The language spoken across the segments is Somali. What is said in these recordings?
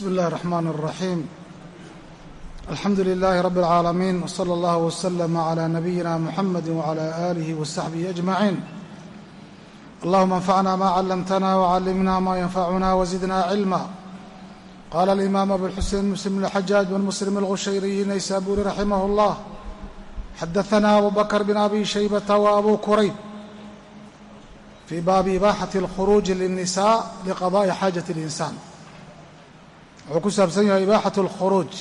بسم الله الرحمن الرحيم الحمد لله رب العالمين وصلى الله وسلم على نبينا محمد وعلى آله وصحبه أجمعين اللهم انفعنا ما علمتنا وعلمنا ما ينفعنا وزدنا علما قال الإمام أبو الحسين مسلم بن الحجاج بن مسلم الغشيري النيسابوري رحمه الله حدثنا أبو بكر بن أبي شيبة وأبو كريب في باب إباحة الخروج للنساء لقضاء حاجة الإنسان wuxuu ku saabsan yahay ibaaxatu alkhuruuj.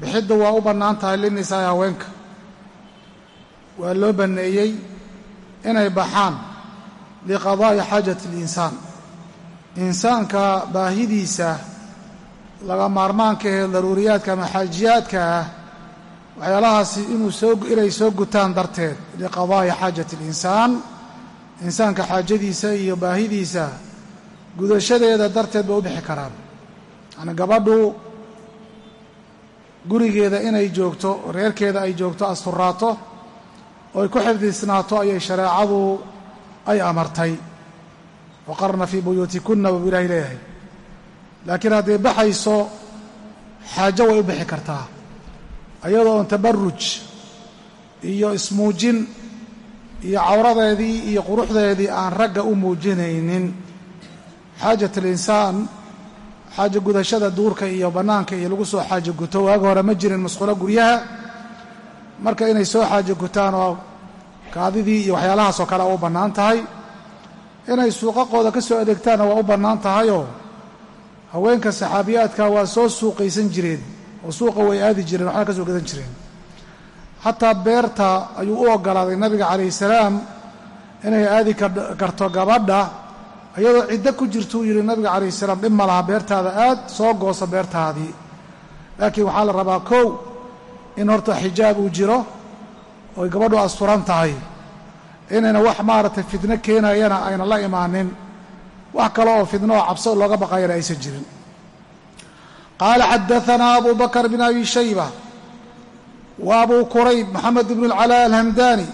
Bixidda waa u bannaan tahay linisaai haweenka. Waa loo banneeyey inay baxaan liqadaa'i xaajati alinsaan. Insaanka baahidiisa laga maarmaanka ee daruuriyaadka ama xaajiyaadka ah waxyaalahaasi inuu soo inay soo gutaan darteed liqadaa'i xaajati alinsaan insaanka xaajadiisa iyo baahidiisa gudashadeeda darteed bay u bixi karaan yani gabadhu gurigeeda inay joogto reerkeeda ay joogto asturaato oo ay ku xifdisnaato ayay shareecadu ay amartay. Waqarna fii buyuutikunna buu ilaahay leeyahay. Laakiin hadday baxayso xaajo way u bixi kartaa. Iyadoo oon tabaruj iyo ismuujin iyo cawradeedii iyo quruxdeedii aan ragga u muujinaynin xaajat alinsaan xaajo gudashada duurka iyo bannaanka iyo lagu soo xaajo guto waaga hore ma jirin masqulo guryaha. Marka inay soo xaajo gutaan oo kaadidii iyo waxyaalahaasoo kale u bannaan tahay. Inay suuqaqooda ka soo adeegtaanna waa u bannaan tahayoo haweenka saxaabiyaadka waa soo suuqaysan jireen oo suuqa way aadi jireen waxna ka soo gadan jireen. Xataa beerta ayuu u oggolaaday nabiga calayhi salaam inay aadi karto gabadha iyadoo ciddo ku jirtuu yidhi nabiga calayhi salaam dhib ma laha beertaada aad soo gooso beertaadii. Laakiin waxaa la rabaa kow in horta xijaab uu jiro oy gabadhu asturan tahay inayna wax maaragtay fidno keenayana ayna la imaanin. Wax kale oo fidno oo cabso looga baqayana aysan jirin. Qaala xadaanaa abu bakr bn abi shayba wa abu kurayb moxamed bn اlcalaa alhamdani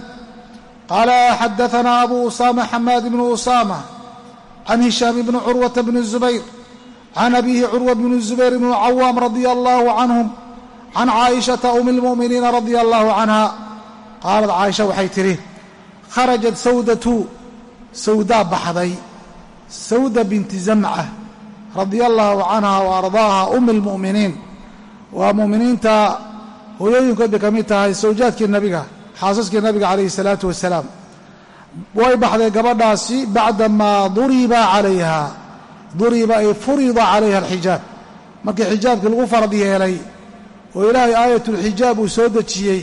qaala xadaanaa abu usaama xamaad bnu usaama can hishaam bni curwata bni zubayr can abiihi curwa bni zubayr bni cawaam radia allaahu canhum can caaishata umi lmu'miniina radia allaahu canha qaalad caaisha waxay tidhi kharajat sawdatu sawdaa baxday sawda binti zamca radia allaahu canha wa ardaaha umi lmu'miniin waa mu'miniinta hooyooyinkood bay ka mid tahay sawjaadkii nabiga xaasaskii nabiga calayhi salaatu wasalaam way baxday gabadhaasi bacdamaa duriba calayha duriba ay furida calayha alxijaab. Markii xijaabkii lagu farad yeelay oo ilaahay aayatulxijaab uu soo dejiyey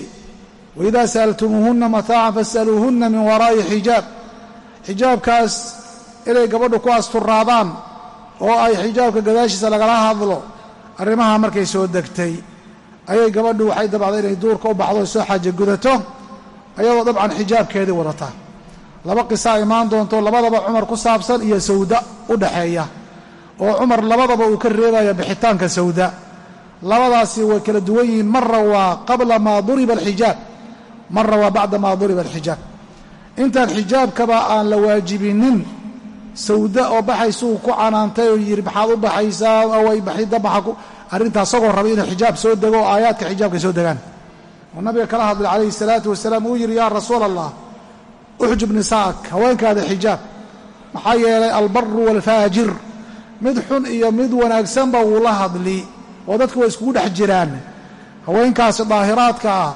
waidaa sa'altumuuhunna mataacan fas'aluuhunna min waraa'i xijaab. Xijaabkaas inay gabadhu ku asturaadaan oo ay xijaabka gadaashiisa lagala hadlo arrimaha markay soo degtay ayay gabadhu waxay dabacday inay duurka u baxdo soo xaaje gudato ayadoo dabcan xijaabkeedii wadata laba qisaa imaan doonto labadaba cumar ku saabsan iyo sawda u dhaxeeya. Oo cumar labadaba uu ka reebaya bixitaanka sawda. Labadaasi way kala duwan yihiin. Marra waa qabla maa duriba alxijaab. Marra waa bacda maa duriba alxijaab. Intaan xijaabkaba aan la waajibinin sawda oo baxaysa uu ku canaantay oo yidhi maxaad u baxaysaa away baxidda maxa arrintaa isagoo raba inuu xijaab soo dego oo aayaadka xijaabka soo degaan. Oo nabiga kala hadlay calayhi salaatu wasalaam uu yidhi yaa rasuula allah uxjub nisaa'ak haweenkaada xijaab. Maxaa yeelay albaru waalfaajir mid xun iyo mid wanaagsanba wuu la hadli. Oo dadku way iskugu dhex jiraan. Haweenkaasi daahiraadka ah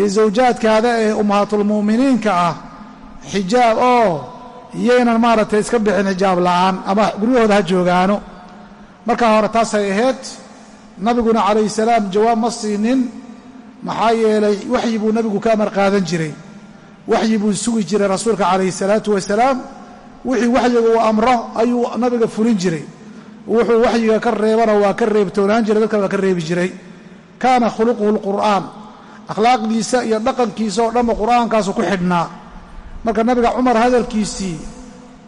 ee zawjaadkaada ee ummahaatulmu'miniinka ah xijaab oo iyaynan maaragtay iska bixin xijaab la'aan ama guryahooda ha joogaano. Markaa hore taasay ahayd nabiguna calayhi salaam jawaab ma siinin. Maxaa yeelay waxyi buu nabigu ka amar qaadan jiray waxyi buu sugi jiray rasuulka calayhi salaatu wasalaam. Wixii waxyiga uu amro ayuu nabiga fulin jiray. Wuxuu waxyiga ka reebana waa ka reebtoonaan jiray dadkana waa ka reebi jiray. Kaana khuluquhu lqur'aan akhlaaqdiisa iyo dhaqankiisa oo dhanba qur'aankaasu ku xidhnaa. Marka nabiga cumar hadalkiisii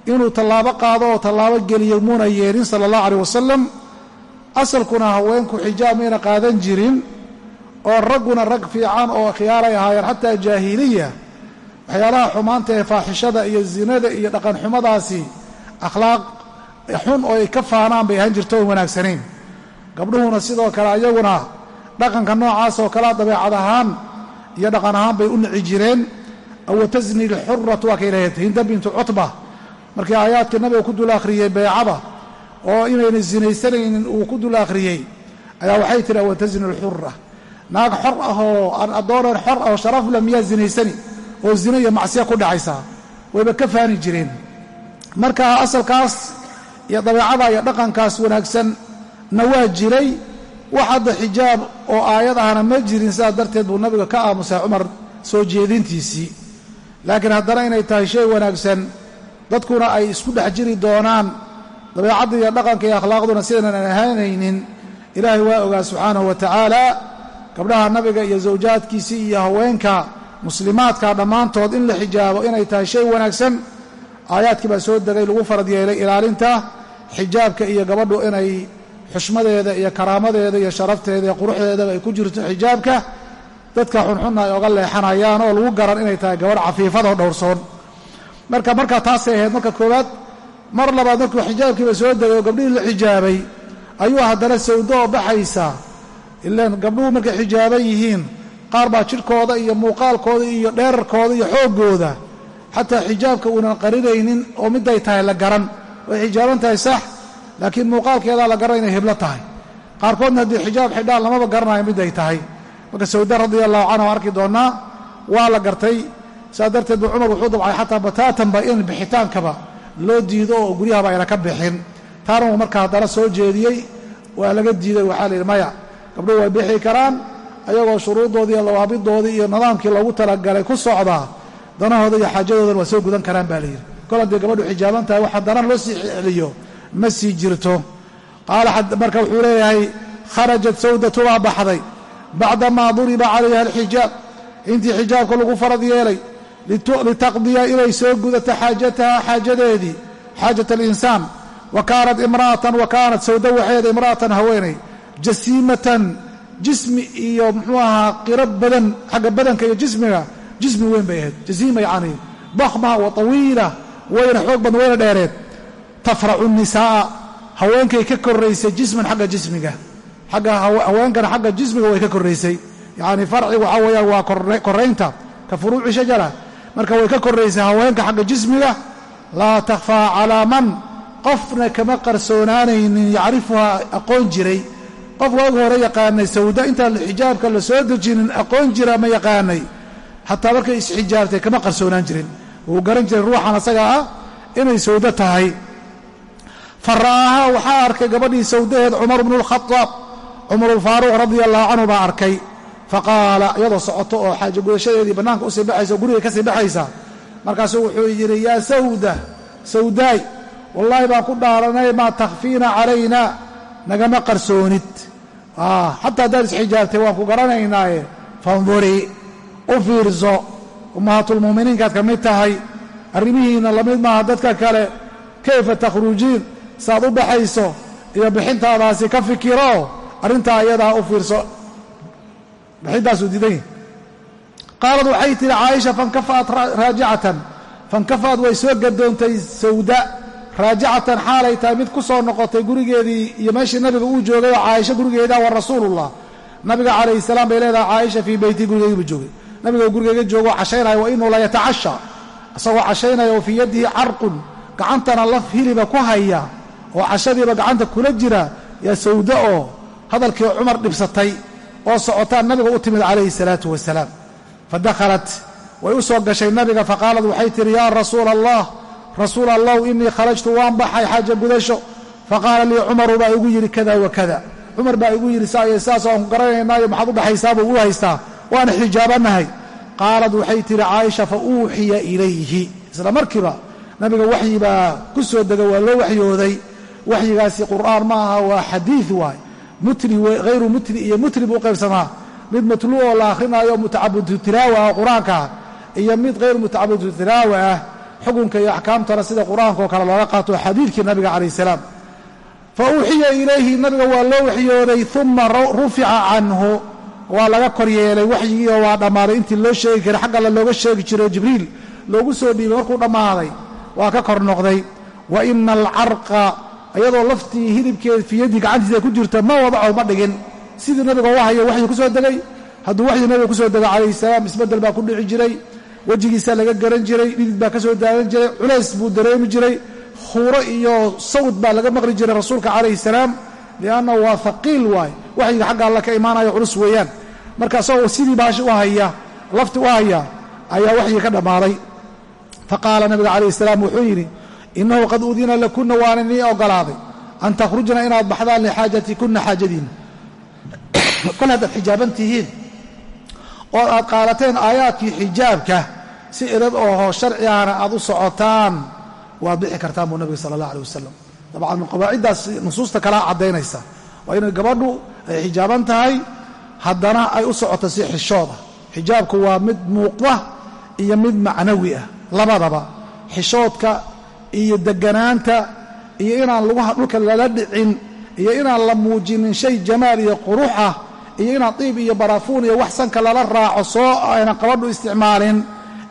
inuu tallaabo qaado oo tallaabo geliyo muuna yeelin sala allahu aleyh wasalam asalkuna haweenku xijaab mayna qaadan jirin oo ragguna rag fiican oo khiyaaray ahaayeen xataa jaahiliya waxyaalaha xumaanta ee faaxishada iyo zinada iyo dhaqanxumadaasi akhlaaq xun oo ay ka faanaan bay ahaan jirto oon wanaagsanayn. Gabdhuhuna sidoo kale ayaguna dhaqanka noocaas oo kalea dabeecad ahaan iyo dhaqan ahaan bay u nici jireen. Awatasni lxuratu waa kay lahayd hinda bintu cutba. Markii aayaadkii nabiga ku dul akhriyey beecada oo inayna sinaysanaynin uu ku dul akhriyey ayaa waxay tihi awatasni lxura naag xor ah oo aan addoonan xor ah oo sharaf le miyaa zinaysani oo zina iyo macsiya ku dhacaysaa wayba ka faani jireen. Marka asalkaas iyo dabeecada iyo dhaqankaas wanaagsan na waa jiray wax hadda xijaab oo aayad ahna ma jirin sidaas darteed buu nabiga ka aamusay cumar soo jeedintiisii. Laakiin haddana inay tahay shay wanaagsan dadkuna ay isku dhex jiri doonaan dabeecadda iyo dhaqanka iyo akhlaaqduna sidaynan ahaanaynin. Ilaahay waa ogaa subxaanahu wa tacaala gabdhaha nabiga iyo zawjaadkiisii iyo haweenka muslimaadka dhammaantood in la xijaabo inay tahay shay wanaagsan aayaadkii baa soo degay lagu farad yeelay ilaalinta xijaabka iyo gabadhu inay xushmadeeda iyo karaamadeeda iyo sharafteeda iyo quruxdeedaba ay ku jirto xijaabka. Dadka xunxunna ay oga leexanayaan oo lagu garan inay tahay gabadh cafiifadoo dhowrsoon. Marka markaa taasay ahayd marka koowaad mar labaad markuu xijaabkiiba soo degay oo gabdhihii la xijaabay ayuu haddana sawdo oo baxaysa. Ilaan gabdhuhu markay xijaaban yihiin qaar baa jidhkooda iyo muuqaalkooda iyo dheerarkooda iyo xooggooda xataa xijaabka uunan qarinaynin oo miday tahay la garan. Way xijaaban tahay sax laakiin muuqaalkeedaa la garan inay heblo tahay. Qaarkoodna haddii xijaab xidhaan lamaba garanayo miday tahay. Marka sawda radia allahu canhu arki doonnaa waa la gartay. Saas darteed buu cumar wuxuu dabcay xataa bataatanba in bixitaankaba loo diido oo guryahaba ayna ka bixin. Taana uu marka haddana soo jeediyey waa laga diiday waxaa la yidhi maya gabdhuhu way bixi karaan ayagoo shuruuddoodii iyo lawaabidoodii iyo nidaamkii loogu talagalay ku socdaa danahooda iyo xaajadoodan waa soo gudan karaan baa layidhi kol haddii gabadhu xijaaban tahay wax haddana loo sii celiyo ma sii jirto. Qaala marka wuxuu leeyahay kharajat sawdatu baa baxday. Bacdamaa duriba calayha alxijaab. Intii xijaabka lagu farad yeelay litaqdiya inay soo gudato xaajataha xaajadeedii xaajat alinsaan. Wa kaanat imra'atan wa kaanat sawda waxeed imra'atan haweenay jasiimatan jismi iyo muxuu ahaa qiro badan xagga badanka iyo jismiga jismi weyn bay ahayd jasiima yacni dakhma wa tawiila wayna xoog badan wayna dheereed. Tafracu nisaa'a haweenkay ka koraysay jisman xagga jismiga. Xagga haweenkana xagga jismiga way ka koraysay yacni farci waxaa weeyaan waa koraynta ka furuuci shajara. Marka way ka koraysay haweenka xagga jismiga laa takhfaa calaa man qofna kama qarsoonaanaynin yacrifuhaa aqoon jiray qof waagu hore yaqaanay sawda intaan xijaabka la soo dejinin aqoon jira ma yaqaanay. Xataa markay isxijaabtay kama qarsoonaan jirin. Wuu garan jiray ruuxan asaga ah inay sawdo tahay. Fa ra'aahaa waxaa arkay gabadhii sawdaheed cumar bnu lkhadaab cumarulfaaruuq radia allahu canhu baa arkay. Faqaala iyadoo socoto oo xaajo gudashadeedii bannaanka u sii baxaysa oo guriga ka sii baxaysa. Markaasuu wuxuu yidhi yaa sawda sawdaay wallaahi baan ku dhaaranay maa takhfiina calayna nagama qarsoonid xataa haddaad isxijaabtay waan ku garanaynaaye. Fandurii u fiirso. Ummahaatulmu'miniinkaad ka mid tahay. Arrimihiinna la mid maaha dadka kale. Kayfa takhrujiin? Saaad u baxayso iyo bixintaadaasi ka fikiro? Arrintaa iyadaa u fiirso. Bixintaasuu diidan yahi qaalad waxay tihi caaisha fankafa'at raajicatan. Fankafa'ad way soo gadoontay sawda raajicatan xaalay tahay mid ku soo noqotay gurigeedii iyo meeshii nabiga uu joogay oo caaisha gurigeeda wa rasuulullah. Nabiga calayhi salaam bay leedahay caaisha fii beyti gurigeedii buu joogay. Nabiga gurigeyga joogo cashaynaya wa inuu la yatacasha. Isagoo cashaynaya oo fii yadihi carqun. Gacantana laf hiliba ku haya oo cashadiiba gacanta kula jira yaa sawda oo hadalkii cumar dhibsatay oo socotaan nabiga u timid calayhi salaatu wasalaam. Fa dakhalat way u soo gashay nabiga faqaalad waxay tihi yaa rasuula allah rasuul allahu inii kharajtu waan baxay xaaja gudasho faqaala lii cumaru baa igu yidhi kada wa kada cumar baa igu yidhi saas waan ku garanaynaayo maxaad u baxaysaa buu u haystaa waana xijaabanahay qaalad waxay tihi caaisha fa uuxiya ilayhi isla markiiba nabiga waxyi baa ku soo dega waa loo waxyooday waxyigaasi qur'aan ma aha waa xadiid waay mutli hayru mutli iyo mutli buu qaybsamaa mid matluu oo la akhrinayo mutacabidu tilaawa ah qur'aanka iyo mid hayru mutacabidu tilaawa ah xukunka iyo axkaamtana sida qur'aanka oo kale looga qaato xadiidkii nabiga calayh salaam. Fa uuxiya ilayhi nabiga waa loo waxyooday uma rufica canhu. Waa laga kor yeelay waxyigii oo waa dhammaaday. Intii loo sheegi karay xagg alle looga sheegi jiray jibriil loogu soo dhiibay markuu dhammaaday waa ka kor noqday. Wa ina alcarqa iyadoo laftii hilibkeed fiyadii gacantiisa ku jirta ma wadaco ma dhigin. Sidii nabiga u hayo waxyi ku soo degay. Hadduu waxyi nabiga ku soo dego calayhi salaam isbeddel baa ku dhici jiray wejigiisaa laga garan jiray dhidid baa ka soo daadan jiray culays buu dareemi jiray khuuro iyo sawd baa laga maqli jiray rasuulka calayhi salaam liannahu waa haqiil waay. Waxyiga xagga alla ka imaanayo culus weeyaan. Marka sidii baashi u haya lafti u haya ayaa waxyii ka dhammaaday faqaala nabiga calayhi salaam wuxuu yidhi innahu qad udina lakunna waana nii ogolaaday an takhrujna inaad baxdaan lixaajatikunna xaajadiinna. Kol haddaad xijaaban tihiin oo aad qaadateen aayaadkii xijaabka si edad ooho sharci ahna aad u socotaan waad bixi kartaan buu nabiga sala allah aleh wasalam dabcan qawaaciddaas nusuusta kalaa caddaynaysa. Waa inay gabadhu ay xijaaban tahay haddana ay u socoto si xishooda. Xijaabku waa mid muuqda iyo mid macnawi ah labadaba. Xishoodka iyo deganaanta iyo inaan lugaha dhulka lala dhicin iyo inaan la muujinin shay jamaal iyo qurux ah iyo inaan diib iyo baraafuun iyo wax sanka lala raaco soo aynan qabadhu isticmaalin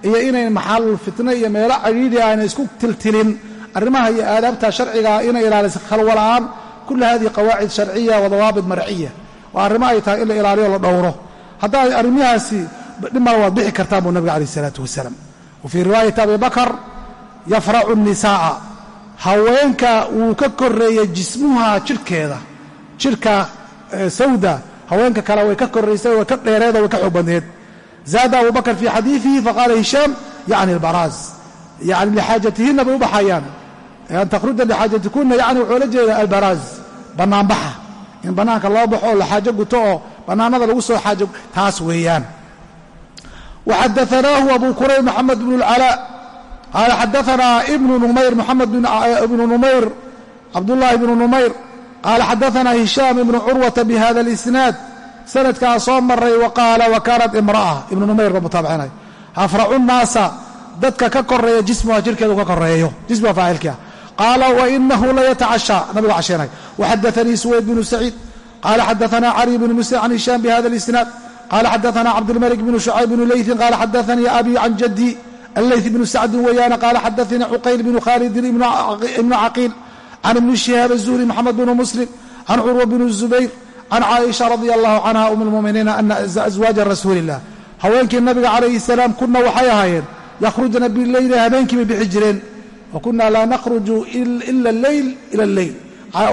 iyo inayn maxaalul fitne iyo meelo cadhiidhi ayna isku tiltilin. Arrimaha iyo aadaabta sharcigaa inay ilaaliso khalwala'aan kulla hadihi qawaacid sharciya wa dawaabit marciya. Waa arrimo ay tahay in la ilaaliyo la dhowro. Haddaa arrimahaasi dhimala waad bixi kartaan buu nabiga calayh isalaatu wasalaam. Wa fii riwaayati abi bakar yafracu nisaa'a haweenka wuu ka koreeyey jismuha jidhkeeda jidhka sawda haweenka kale way ka koraysay way ka dheereedoo way ka xoog badneed zaada abu bakr fii xadiidihi faqaala hishaam yacni albaraaz yani lixaajatihinna bay u baxayaan an takhruja lixaajatikunna yani wuxuu la jeeda albaraaz bannaanbaxa in bannaanka loo baxo oo la xaajo guto oo bannaanada lagu soo xaajo taas weeyaan waxadaanaahu abu kurayb maxamed bnu اlcalaa qaala xadaanaa ibnu numayr moxamed ibnu numayr cabdullaahi bnu numayr qaala xadaanaa hishaam ibnu curwata bihada اlisnaad sanadkaa soo maray wa qaala wa kaanat imra'a. Ibnu numayr ba mutaabicinay afracu nnaasa dadka ka koreeya jismuha jirkeedu ka koreeyo jismuha faacilkia qaala wainahu layatacashaa nabigu casheenay waxadaanii suwayd bnu saciid. Qaala xadaanaa cali bnu muslim can hishaam bihada اlisnaad qaala xadaanaa cabdilmalik bnu shucayb bnu leytin qaala xadaanii abi can jaddi alleyt bnu sacdin weyaane qaala xadaanii cuqayl bnu khaalidin ibnu caqiil. Can ibni shihaab azuhri maxamed bnu muslim. Can curwa bnu zubayr can caaisha radia allahu canha um lmuminiina ana aswaaja rasuuli illah haweenkii nabiga calayhi salaam kuna waxay ahaayeen yakhrujna bileyli habeenkii bay bixi jireen wa kuna laa nakhruju ila alleyl ila alleyl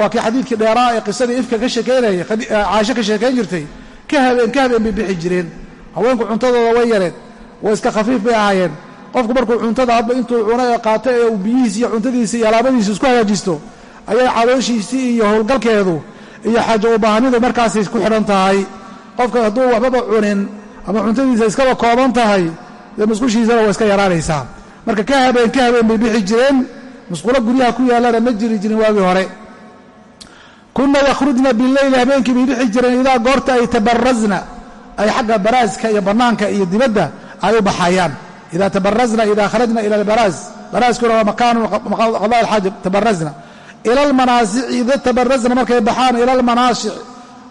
waa kii xadiidkii dheeraa ee qisadii ifka ka sheekeynayay caaisho ka sheekayn jirtay ka habeen ka habeen bay bixi jireen haweenku cuntadooda way yareen way iska khafiif bay ahaayeen qofku markuu cuntada hadba intuu cuno ee qaato ee uu biyihiisi iyo cuntadiisi iyo alaabadiisi isku hagaajisto ayay calooshiisii iyo howlgalkeedu iyo xaajo ubaahnidu markaasay ku xidhan tahay qofka hadduu waxbaba cunin ama cuntadiisa iskaba kooban tahay dee musqushiisana waa iska yaraanaysaa marka ka habeen ka habeen bay bixi jireen musqulo guryaha ku yaallana ma jiri jirin waagii hore kunna yakhrujna bileyli habeenkii bay bixi jireen idaa goorta ay tabarazna ay xagga baraaska iyo bannaanka iyo dibadda ay u baxayaan ida tabarazna ida kharajna ila albaraaz baraaskuna waa makaanu qadaa alxaaja tabarazna ila almanaasici ida tabarazna markay baxaan ila almanaasic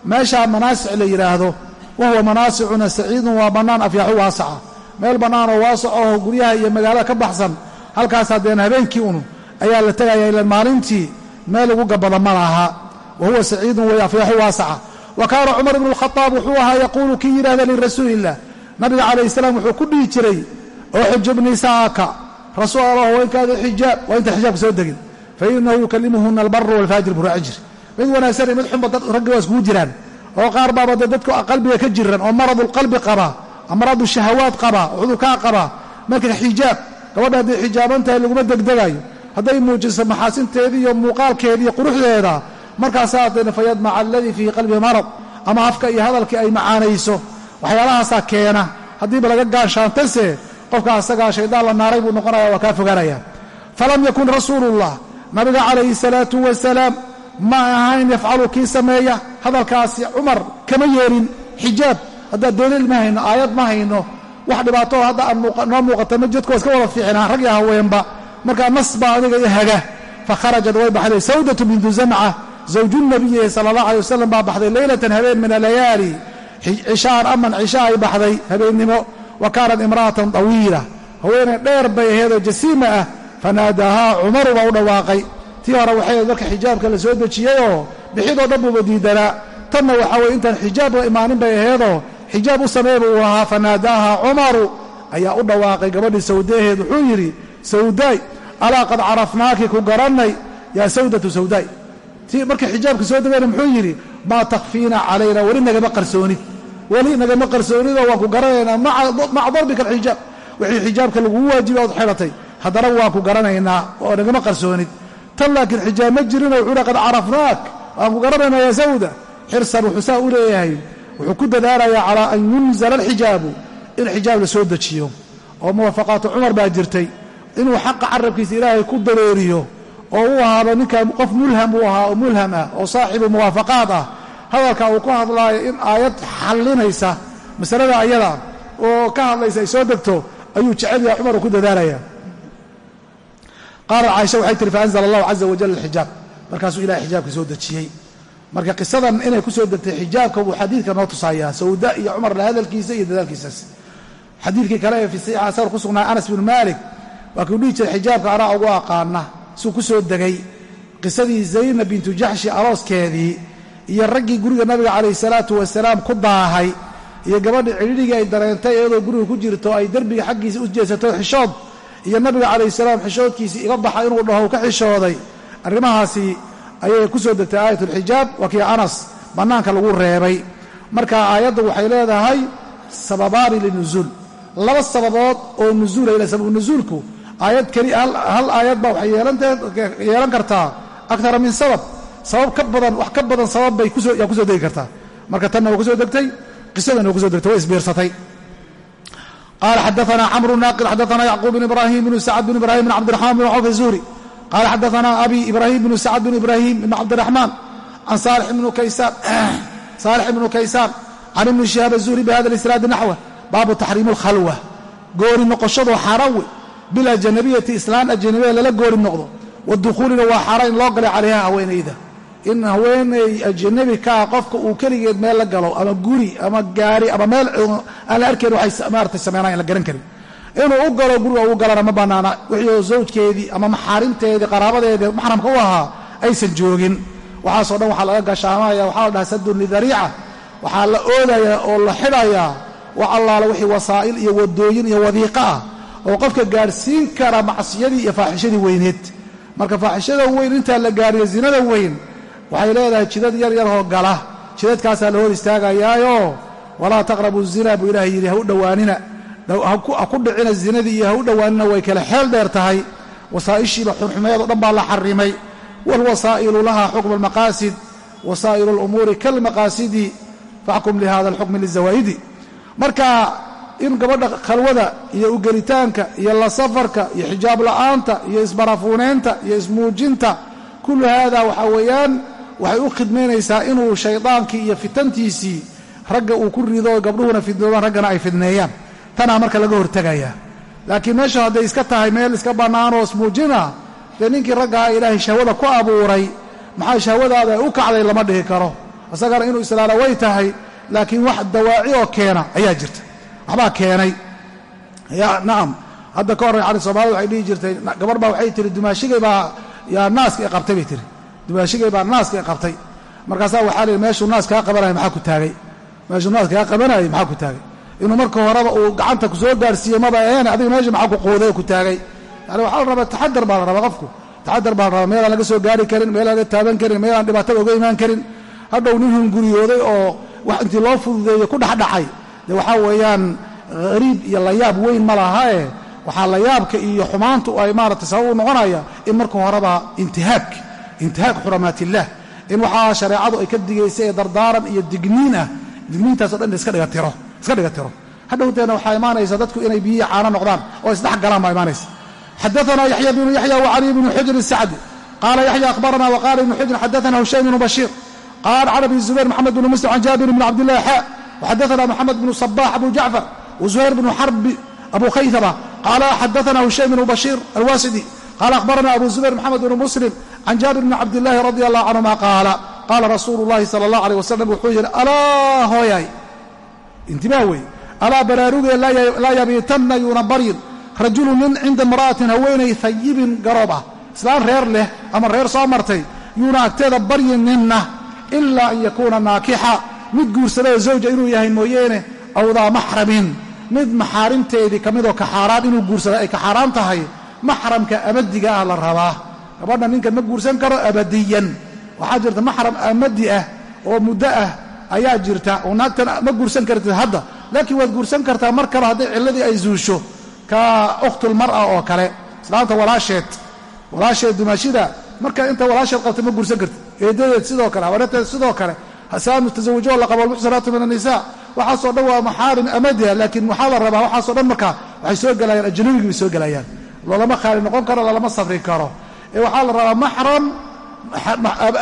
meeshaa manaasic la yidhaahdo wa huwa manaasicuna saciidun waa bannaan afyaaxu waasaca meel bannaanoo waasac oo guryaha iyo magaalada ka baxsan halkaas haddeen habeenkii unu ayaa la tegaya ila maalintii meel ugu gabada ma laha. Wa huwa saciidun way afyaaxu waasaca wa kaana cumar ibnu alkhadaab wuxuu ahaa yaquulu kii yidhahda lirasuuli illah nabiga calayh salaam wuxuu ku dhihi jiray oo xijub nisaaka. Rasuul allah haweenkaada xijaab waa inta xijaabka soo degin fa inahu yukalimuhuna albaru walfaajir burajir mid wanaagsan iyo mid xunba dad ragga waa iskugu jiraan oo qaar baaba dee dadku qalbiga ka jiran oo maradulqalbi qaba amraadu shahawaad qaba cudurkaa qaba marka xijaab gabadha hadday xijaaban tahay laguma degdegayo hadday muujiso maxaasinteedii iyo muuqaalkeedii iyo quruxdeeda markaasaa dayna fayadmaca aladii fii qalbihi marad ama afka iyo hadalkii ay macaanayso waxyaalahaasaa keena haddiiba laga gaanshaantase qofka asagaa shaydaan la naaray buu noqonaya waa kaa fogaanaya falam yakun rasuulullah nabiga calayhi salaatu wasalaam ma ahayn yafcalu kii sameeya. Hadalkaasi cumar kama yeelin. Xijaab haddaad daliil ma hayno aayad ma hayno. Wax dhibaatoo hadda aan noo muuqata ma jidka waa iska wada fiicnaa rag iyo haweenba markaa nas baa adiga i haga. Fakharajat way baxday sawdatu bintu zamca. Zawju nabiyi sala allah alay wasalam baa baxday leylatan habeen min alayaali cishaan aman cisha ay baxday habeennimo wa kaanat imra'atan tawiila. Haweeney dheer bay aheedoo jasiima ah fanaadaahaa cumaru baa u dhawaaqay. Tii hore waxay marka xijaabka la soo dejiyeyoo bixidoo dhan buuba diidanaa tanna waxaa weye intaan xijaabba imaanin bay aheedoo xijaab u sameeyba uu ahaa fanaadaaha cumaru. Ayaa u dhawaaqay gabadhii sawdaheed. Wuxuu yidhi sawdaay alaa qad carafnaaki ku garannay. Yaa sawdatu sawdaay tii markii xijaabka soo degayna muxuu yidhi maa takfiina calayna weli nagama qarsoonid. Weli nagama qarsoonidoo waan ku garanaynaa maca darbika alxijaab wixii xijaabka laguu waajibay ood xidhatay haddana waan ku garanaynaa oo nagama qarsoonid. Tan laakiin xijaab ma jirino wuxuu hi qad carafnaak. Waan ku garanaynaa yaa sawda. Xirsan wuxuu saa u leeyahay. Wuxuu ku dadaalayaa calaa an yunzala alxijaabu in xijaab la soo dejiyo. Oo muwaafaqaatu cumar baa jirtay inuu xaqa carabkiisa ilaahay ku darooriyo oo u ahaado ninkan qof mulham uu ahaa oo mulham ah oo saaxibu muwaafaqaad ah. Hadalka uu ku hadlaayo in aayad xallinaysa masalada ayada oo ka hadlaysa ay soo degto ayuu jecel yahay cumar uu ku dadaalaya qaalat caaisha waxay tihi faanzla allahu caza wajal alxijaab. Markaasuu ilahay xijaabka soo dejiyey. Marka qisadan inay ku soo degtay xijaabka buu xadiidka noo tusayaa. Sawda iyo cumar la hadalkiisa iyo dadaalkiisaas xadiidkii kale ee fii saxiixa asar ku sugnaa anas binu maalik waa kuu dhihi jiray xijaabka anaa ugu aqaana suu ku soo degay. Qisadii zaynab bintu jaxshi arooskeedii iyo raggii guriga nabiga calayhi salaatu wasalaam ku daahay iyo gabadhii cidhidhigii ay dareentay iyadoo guriga ku jirto ay derbiga xaggiisa u jeesato xishood iyo nabiga calayhi salaam xishoodkiisii iga baxa inuu dhaho ka xishooday arrimahaasi ayay ku soo degtay aayat alxijaab waa anas bannaanka lagu reebay. Marka aayaddu waxay leedahay sababaani linuzuul laba sababood oo nuzuula sababu nuzuulku aayad keli hal aayad baa waxay yeelan kartaa. Akara min sabab sabab ka badan wax ka badan sabab bay yaa ku soo degi kartaa. Marka tanna waa ku soo degtay qisadana waa ku soo degtay way isbiirsatay qala xadaana camru naaqid xadaana yacquub bn ibrahim bn sacd bn ibrahim bn cabdiraxman bn cawf azuri qala xadaana abi ibrahim bn sacd bn ibrahim bn cabdiraxmaan can saalix ibnu kaysaan can ibni shihaab azuri bihada isnaadi naxwa baabu taxriim alkhalwa goori noqoshadoo xaaraan wey bilajanabiyati islaan ajanabiya lala goori noqdo wadukuulina waa xaaraan in loo galay calayha haweenayda in haweeney ajanabi kaa qofka uu keligeed meel la galo ama guri ama gaari ama meel aan la arkayn waxay maarata sameynaan la garan karin. Inuu u galo guriga ugu galana ma bannaana wixii zawjkeedii ama maxaarimteedii qaraabadeedii maxramka u ahaa aysan joogin. Waxaasoo dhan waxaa laga gashaamaya waxaa la dhahaa sadun lidariica waxaa la oodayaa oo la xidhayaa wax allaala wixii wasaa'il iyo wadooyin iyo wadiiqa ah oo qofka gaadhsiin kara macsiyadii iyo faaxishadii weyneed. Marka faaxishada weyn intaa la gaadhiyo zinada weyn waxay leedahay jidad yar yaroo gala. Jidadkaasaa la hor istaagayaayo. Walaa taqrabu zina buu ilaahay yidhi ha u dhowaanina. Ha ku dhicina zinadii iyo ha u dhowaanina way kale xeel dheer tahay. Wasaa'ishiiba xunxumeedoo dhan baa la xarimay waalwasaa'ilu laha xukmu almaqaasid wasaa'ilu alumuuri kalmaqaasidi faxkum lihada alxukmi lizawaa'idi marka in gabadha khalwada iyo ugelitaanka iyo la safarka iyo xijaab la'aanta iyo isbarafuuneynta iyo ismuujinta kullu haada waxaa weeyaan waxay u khidmaynaysaa inuu shaydaankii iyo fitantiisii ragga uu ku rido gabdhuhuna fidnoobaan raggana ay fidneeyaan. Tanaa marka laga hortegaya laakiin meesha hadday iska tahay meel iska bannaanoo ismuujina dee ninkii raggaha ilaahay shahwada ku abuuray maxaa shahwadaada u kacday lama dhihi karo. Isagana inuu islaala way tahay laakiin wax dawaaci oo keena ayaa jirta. Waxbaa keenay. Nacam hadda ka hor yani soomaalida waxay dhihi jirtay gabarh baa waxay tihi dumaashigay baa yaa naaska i qabtay bay tihi dumaashigay baa naaska i qabtay. Markaasaa waxaa lihi meeshuu naas kaa qabanaya maxaa ku taagay? Meeshuu naas kaa qabanayay maxaa ku taagay? Inuu marka horeba uu gacanta ku soo gaarsiiye maba aheene adiga meesha maxaa ku quuday oo ku taagay? Yani waxaa la rabaa taxadar baa la rabaa qofku. Taxadar baa la rabaa meelaan laga soo gaari karin meelaan laga taaban karin meelaan dhibaatada oga imaan karin. Hadhow nin hunguriyooday oo wax intii loo fududeeyo ku dhexdhacay. Dee waxaa weeyaan hariib iyo layaab weyn ma lahae waxaa layaabka iyo xumaantu ay maarata sabab u noqonaya in marka horeba intihaak intihaak xurumaat illaah in waxaa shareecadu ay ka digaysa ee dardaaran iyo digniin ah digniintaasoo dhan iska dhiga tiro hadhowteena waxaa imaanaysa dadku inay biyihi caano noqdaan oo isdhex galaan baa imaanaysa. Xadaanaa yaxya bnu yaxya wacali bnu xujrin sacdi qaala yaxya ahbarana waqaala ibnu xujrin xadaana hushaym bnu bashiir. Qaala can zubayr maxamed bnu muslim can jaabir bni cabdillahi xa waxadaana maxamed bnu sabaax abu jacfar wazuhayr bnu xarbi abu khaytaba qaala xadaana hushaym bnu bashiir alwaasidi qaala akhbarana abu zubayr maxamed bnu muslim can jaabir bni cabdillaahi radi allahu canhuma qaala qaala rasuulu llahi sala allah aleyh wasalam wuxuu yidhi alaa hooyaay intibaah weeye alaa baraaruge laa yabiitanna yuuna baryin rajulu nin cinda imra'atin haweenay hayibin garoob ah islaan reer leh ama reer soo martay yuuna agteeda baryin ninna ilaa an yakuuna naakixa mid guursadao zawja inuu yahay mooyeene awdaa maxramin mid maxaarimteedii ka midoo kaxaaraan inuu guursada ay kaxaaraan tahay maxramka abadiga ah la rabaa. Gabadha ninkan ma guursan karo abadiyan waxaa jirta maxram amadi ah oo muddo ah ayaa jirta. Oo naagtan ma guursan kartid hadda. Laakiin waad guursan kartaa mar kale hadday cilladii ay zuusho. Ka ukhtulmar'a oo kale. Islaanta walaasheed. Walaasheed dumaashida. Markaa inta walaasheed qabta ma guursan kartid. Eedadeed sidoo kale habareteed sidoo kale. Hasaanu tasawajuha la qabo almuxsanaatu min annisaa. Waxaasoo dhan waa maxaarim amadiha laakiin waxaa la rabaa? Waxaasoo dhan markaa waxay soo gelayaan ajnabigii bay soo gelayaan loolama khaali noqon karo lalama safri karo. Ee waxaa la rabaa maxram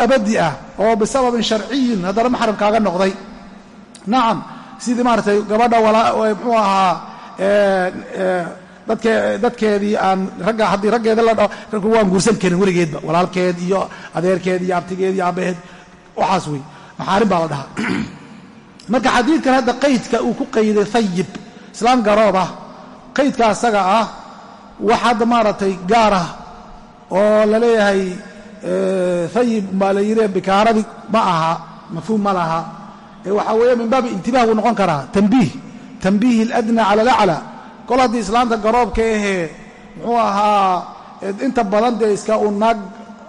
abadi ah oo bisababin sharciyin haddana maxram kaaga noqday. Nacam sidii maaratay gabadha mxuu ahaa dadkeedii aan ragga haddii raggeeda la raggu waan guursan karin weligeedba walaalkeed iyo adeerkeed iyo abtigeed iyo aabbaheed waxaas wey maxaarim baa la dhahaa. Marka xadiidkan hadda qaydka uu ku qayday hayib islaan garoob ah qaydka asaga ah wax hadda maaragtay gaar ah oo la leeyahay hayib baa la yidhi bikaaradii ma aha mafhuum ma laha. Ee waxaa weeye min baabi intibah buu noqon karaa tambiih tambiihi aladna cala alaclaa kol haddii islaanta garoobka ahee muxuu ahaa inta badan dee iska uu naag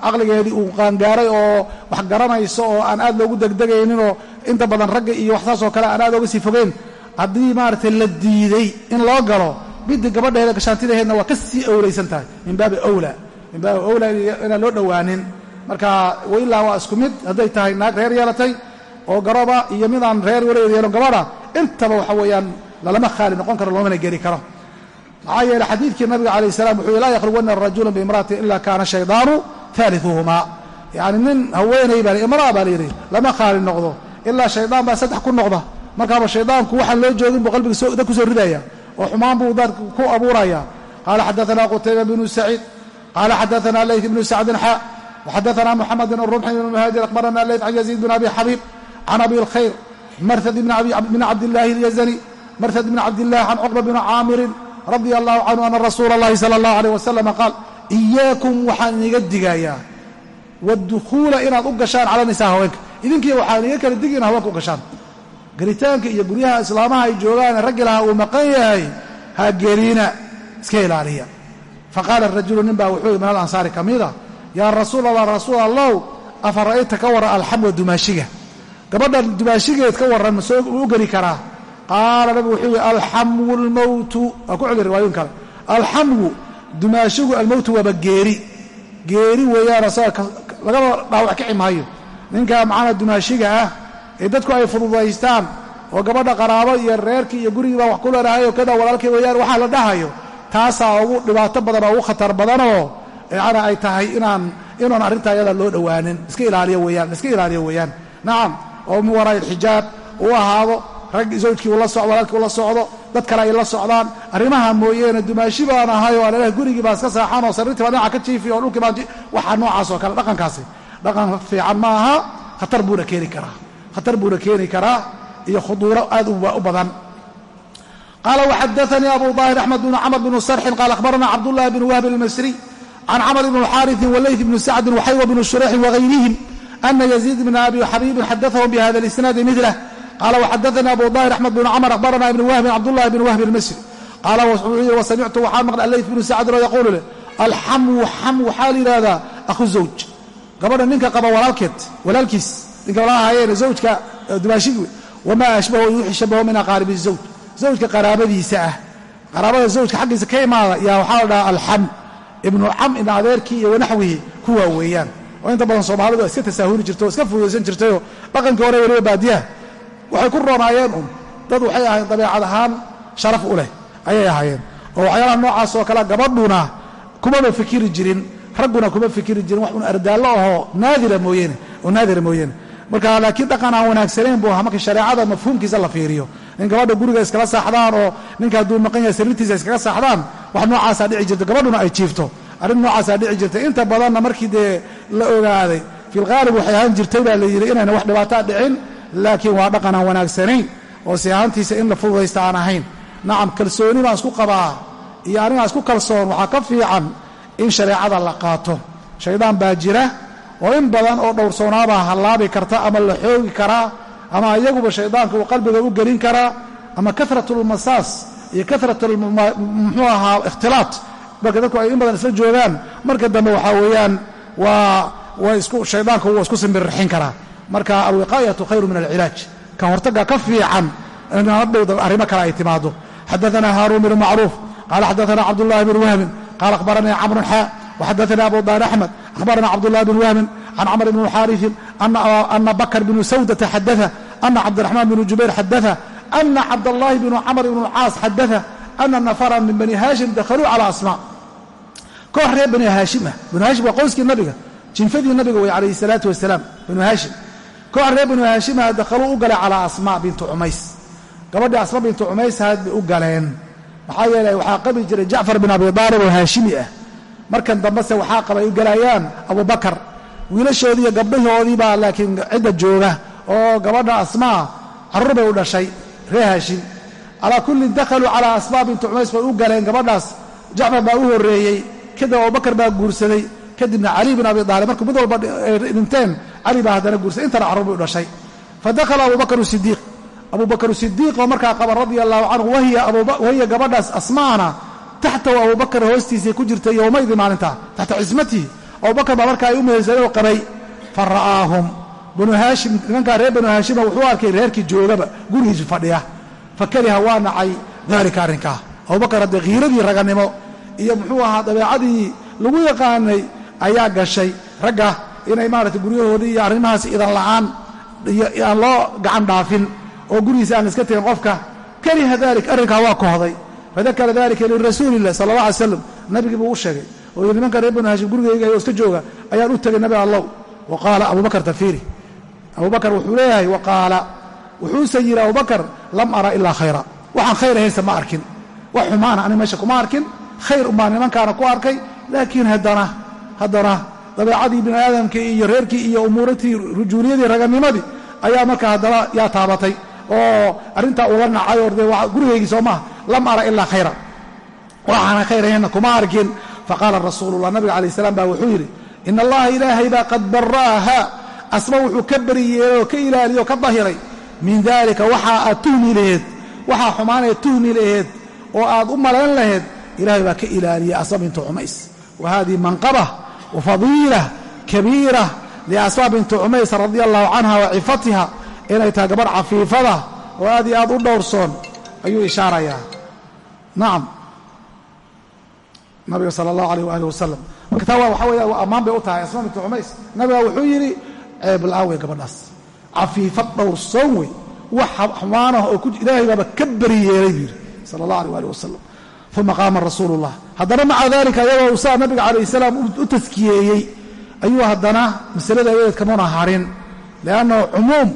caqligeedii uu qaangaaray oo wax garanayso oo aan aad loogu degdegayninoo inta badan ragga iyo wax saasoo kale aan aad ooga sii fogeen haddii maaragtay la diiday in loo galo midda gabadheeda gashaantidaheedna waa ka sii owlaysan tahay. Min baabi owla min baabi owla inaan loo dhowaanin. Marka wailaa waa isku mid. Hadday tahay naag reer yeelatay oo garooba iyo midaan reer waleed yeelon gabadha intaba waxa weeyaan lalama khaali noqon karo loomana geli karo. Maxaa yeele xadiidkii nabiga calayh salam wuxuu laa yakhluwanna rajula biimra'atin ila kaana shaydaanu aaliuhumaa yacni nin haweenay baa imraa baa layidhi lama khaali noqdo. Ilaa shaydaan baa saddex ku noqda. Markaaba shaydaanku waxaan loo joogin buu qalbiga dad ku soo ridaya oo xumaan buu dad ku abuuraya qaala xadaana qutayba bnu saciid qaala xadaana layth bnu sacdin xa waxadaana muxamed bn rumxi bn muhaajir akhbarana layth can yaziid bn abi xabiib can abi lkhayr marhad bn cabdillaahi اlyazani marhad bn cabdillahi can cuqba bni caamirin radia allahu canhu ana rasuula اllahi sala اllah alيh wasalam qaal iyaakum waxaan iniga digayaa waadukhuula inaad u gashaan cala nisaa haweenka idinkii waxaan iga kala digi ina haweenka u gashaan gelitaanka iyo guryaha islaamaha ay joogaan raggi lahaa uu maqan yahay ha gelina iska ilaaliya. Faqaala rajulu nin baa wuxuu min alansaari ka mida yaa rasuul allah rasuul allow afa ra'ayta ka warran alxamwa dumaashiga? Gabadhan dumaashigeed ka warran ma soo u geli karaa. Qaala nabigu wuxuu yihi alxamwu lmowtu waa ku celi riwaayooyin kale. Alxamwu dumaashigu almowtu waaba geeri. Geeri weeyaan asaga lagaba dhaawac kici maayo. Ninka macana dumaashiga ah ee dadku ay fududaystaan oo gabadha qaraabo iyo reerkii iyo gurigii baa wax ku leenahay oo kadha walaalkii weeyaan waxaa la dhahayo taasaa ugu dhibaato badan oo ugu khatar badanoo yana ay tahay inaan inuan arrintaa iyada loo dhowaanin. Iska ilaaliyo weeyaan iska ilaaliyo weeyaan. Nacam oo min waraa'i alxijaab uu ahaado rag zawjkii walaalkii ula socdo dad kale ay la socdaan. Arrimaha mooyeene dumaashi baan ahay oo aleh gurigii baa iska saaxan oo sariirtii baa dhinaca ka jiifi oo dhulkii baa waxaa noocaas oo kale dhaqankaasi. Dhaqan fiican ma aha khatar buuna keeni karaa khatar buuna keeni karaa iyo khuduuro aad u badan qaala waxadaanii abu daahir axmed bn camr bn sarxin qaala akhbarana cabdullahi bn wahb almasri can camr bn xaariثin walayth bn sacdin waxaywa bn shurayxin wagayrihim ana yaziid bn abi xabiibin xadaثahum bihada اlisnaadi milah qala wxadaثnي abu daahir axmed bn cmr akhbarana ibn wahbin cabdullahi bn wahbi اlmasri qaala wuxuu yii wasamictu waxaa maqlay allayth bnu sacdin oo yaquulu leh alxamwu xam waxaa la yidhahdaa akhu zawj gabadha ninka qaba walaalkeed walaalkiis ninka walaalahayeen zawjka dumaashigi wamaa ashbahu wixii shabaho min aqaaribi zawj. Zawjka qaraabadiisa ah. Qaraabada zawjka xaggiisa ka imaada yaa waxaa la dhahaa alxam ibnu cam ibn adeerkii iyo wanaxwihi kuwaa weeyaan oo inta badan soomaalidu iska tasaahuli jirtay oo iska fududaysan jirtayoo dhaqankii hore weliba baadiyaha. Waxay ku roonaayeen un dad waxay ahayn dabeecad ahaan sharaf u leh. Ayay ahaayeen. Oo waxyaalaha noocaas oo kale gabadhuna kumaba fikiri jirin. Ragguna kuma fikiri jirin. Wax un ardaallo ahoo naadira mooyeene. Oo naadira mooyeene marka laakiin dhaqan aan wanaagsanayn buu ahaa marka shareecada mafhuumkiisa la fiiriyo. In gabadha guriga iskala saaxdaan oo ninka hadduu maqan yahay sariirtiisa iskaga saaxdaan wax noocaasaa dhici jirta gabadhuna ay jiifto. Arrin noocaasaa dhici jirta inta badanna markii dee la ogaaday filqaalib waxay ahaan jirtay baa la yidhi inayna wax dhibaataa dhicin laakiin waa dhaqan aan wanaagsanayn oo si ahaantiisa in la fududaysta aan ahayn. Nacam kalsooni baan isku qabaa iyo anigaa isku kalsoon. Waxaa ka fiican in shareecada la qaato. Shaydaan baa jira oo in badan oo dhowrsoonaabaa hallaabi karta ama la xoogi karaa ama iyaguba shaydaanka uu qalbiga u gelin karaa ama karatulmasaas iyo karat muxuu ahaa ikhtilaat. Marka dadku ay in badan isla joogaan marka dambe waxaa weeyaan waa shaydaanka wuu isku simbirixin karaa. Marka alwiqaayatu khayru min alcilaaj. Kan hortaga ka fiican inadhow arrimo kale ay timaado xadaana haaruun bn macruuf qaala xadaana cabdullahi bn wahbin qaala akhbaranii camrun xaa waxadaana abu daan axmed akhbarana cabdullahi bn wahbin can camr bn xaariثin ana bakr bnu sawdata xadaa ana cabdiraxmaan bn jubayr xadaa ana cabdاllahi bn camr bn caas xadaa ana nafara min bani haashim dakhaluu cala asma koox reer bani haashim ah banu haashim waa qowskii nabiga jinfadii nabiga wey calayhi salaatu wasalaam banu haashim koox reer banu haashimah dakhaluu u galay calaa asma bintu cumays gabadhii asma bintu cumays haad bay u galeen maxaa yeelay waxaa qabi jiray jacfar bin abi daalib oo haashimi ah markan dambese waxaa qabay u galayaan abubakar. Wiilashoodii iyo gabdhahoodii baa laakiin cidda jooga oo gabadha asmaa carruur bay u dhashay reer haashim calaa kullin dakhaluu calaa asmaa bintu cumays bay u galeen gabadhaas. Jacfar baa u horreeyey kadib abubakar baa guursaday kadibna cali bin abi aalib markuu mid walba dhinteen cali baa haddana guursaday intana carruur bay u dhashay. Fa dakhala abubakar sidiiq abubakr sidiiq oo markaa qaba radia allahu canhu wahiya gabadhaas asmaana taxtahu abubakar hoostiisay ku jirtay yowmaydin maalintaa taxta cismatihi abubakar baa markaa ay u mehersadeen oo qabay fa ra'aahum banu haashim nimankaa reer banu haashima wuxuu arkay reerkii joogaba gurigiisu fadhiya fa kariha waa nacay daalika arrinkaa abubakar haddee khiiradii raganimo iyo muxuu ahaa dabeecadii lagu yaqaanay ayaa gashay ragga inay maaragtay guryahoodii iyo arrimahaas idan la'aan iyo aan loo gacan dhaafin oo gurigiisa aan iska tegin qofka kariha waa kohday fadakara dalika lirasuuli illah sala allah alay slam nabigii buu u sheegay oo yidhi nimanka reer banu haashim gurigayga oo iska jooga ayaan u tegay nabi allow wa qaala abubakar tafiiri abubakar wuxuu leeyahay wa qaala wuxuuse yidhi abubakar lam ara ilaa khayra waxaan khayr ahaynsa ma arkin wax xumaana ani meesha kuma arkin khayr umbaa nimankaana ku arkay laakiin haddana haddana dabeecadii bini aadamkii iyo reerkii iyo umuuratii rujuuliyadii raganimadii ayaa markaa haddana yaa taabatay oo arrintaa ula nacay oo de gurigaygii soo maaha lam ara ilaa khayra waxaana khayr ahaynna kuma arkin faqaala rasuulullah nabiga calayh salaam baa wuxuu yidhi ina allaha ilaahay baa qad bara'aha asma wuxuu ka beriyeey oo ka ilaaliye oo ka dahiray. Min dalika waxa aad tuhmi laheed waxaa xumaanayd tuhmi laheed oo aad u malayn laheed ilahay baa ka ilaaliyey asma bintu cumays. Wa hadihi manqaba wa fadiila kabiira liasma bintu cumays radia allahu canha wa cifatiha inay tahay gabarh cafiifada oo aad iyo aad u dhowrsoon ayuu ishaarayaa. Nacam nabiga sala allahu alayh waaalih wasalam marka taa waxa weya ammaan bay u tahay asma bintu cumays. Nabiga wuxuu yidhi ceebla-aan wey gabadhaas cafiifad dhowrsoon wey. Wax xumaanah oo ilaahay baaba ka beri yeelay buu yidhi sala allah alيh alih wasalam uma qaama rasuulu اllah haddana maca dalika ayagoo saa nabiga calayh salaam u taskiyeeyey ayuu haddana masalada adeed kamuna harin lianna cumuum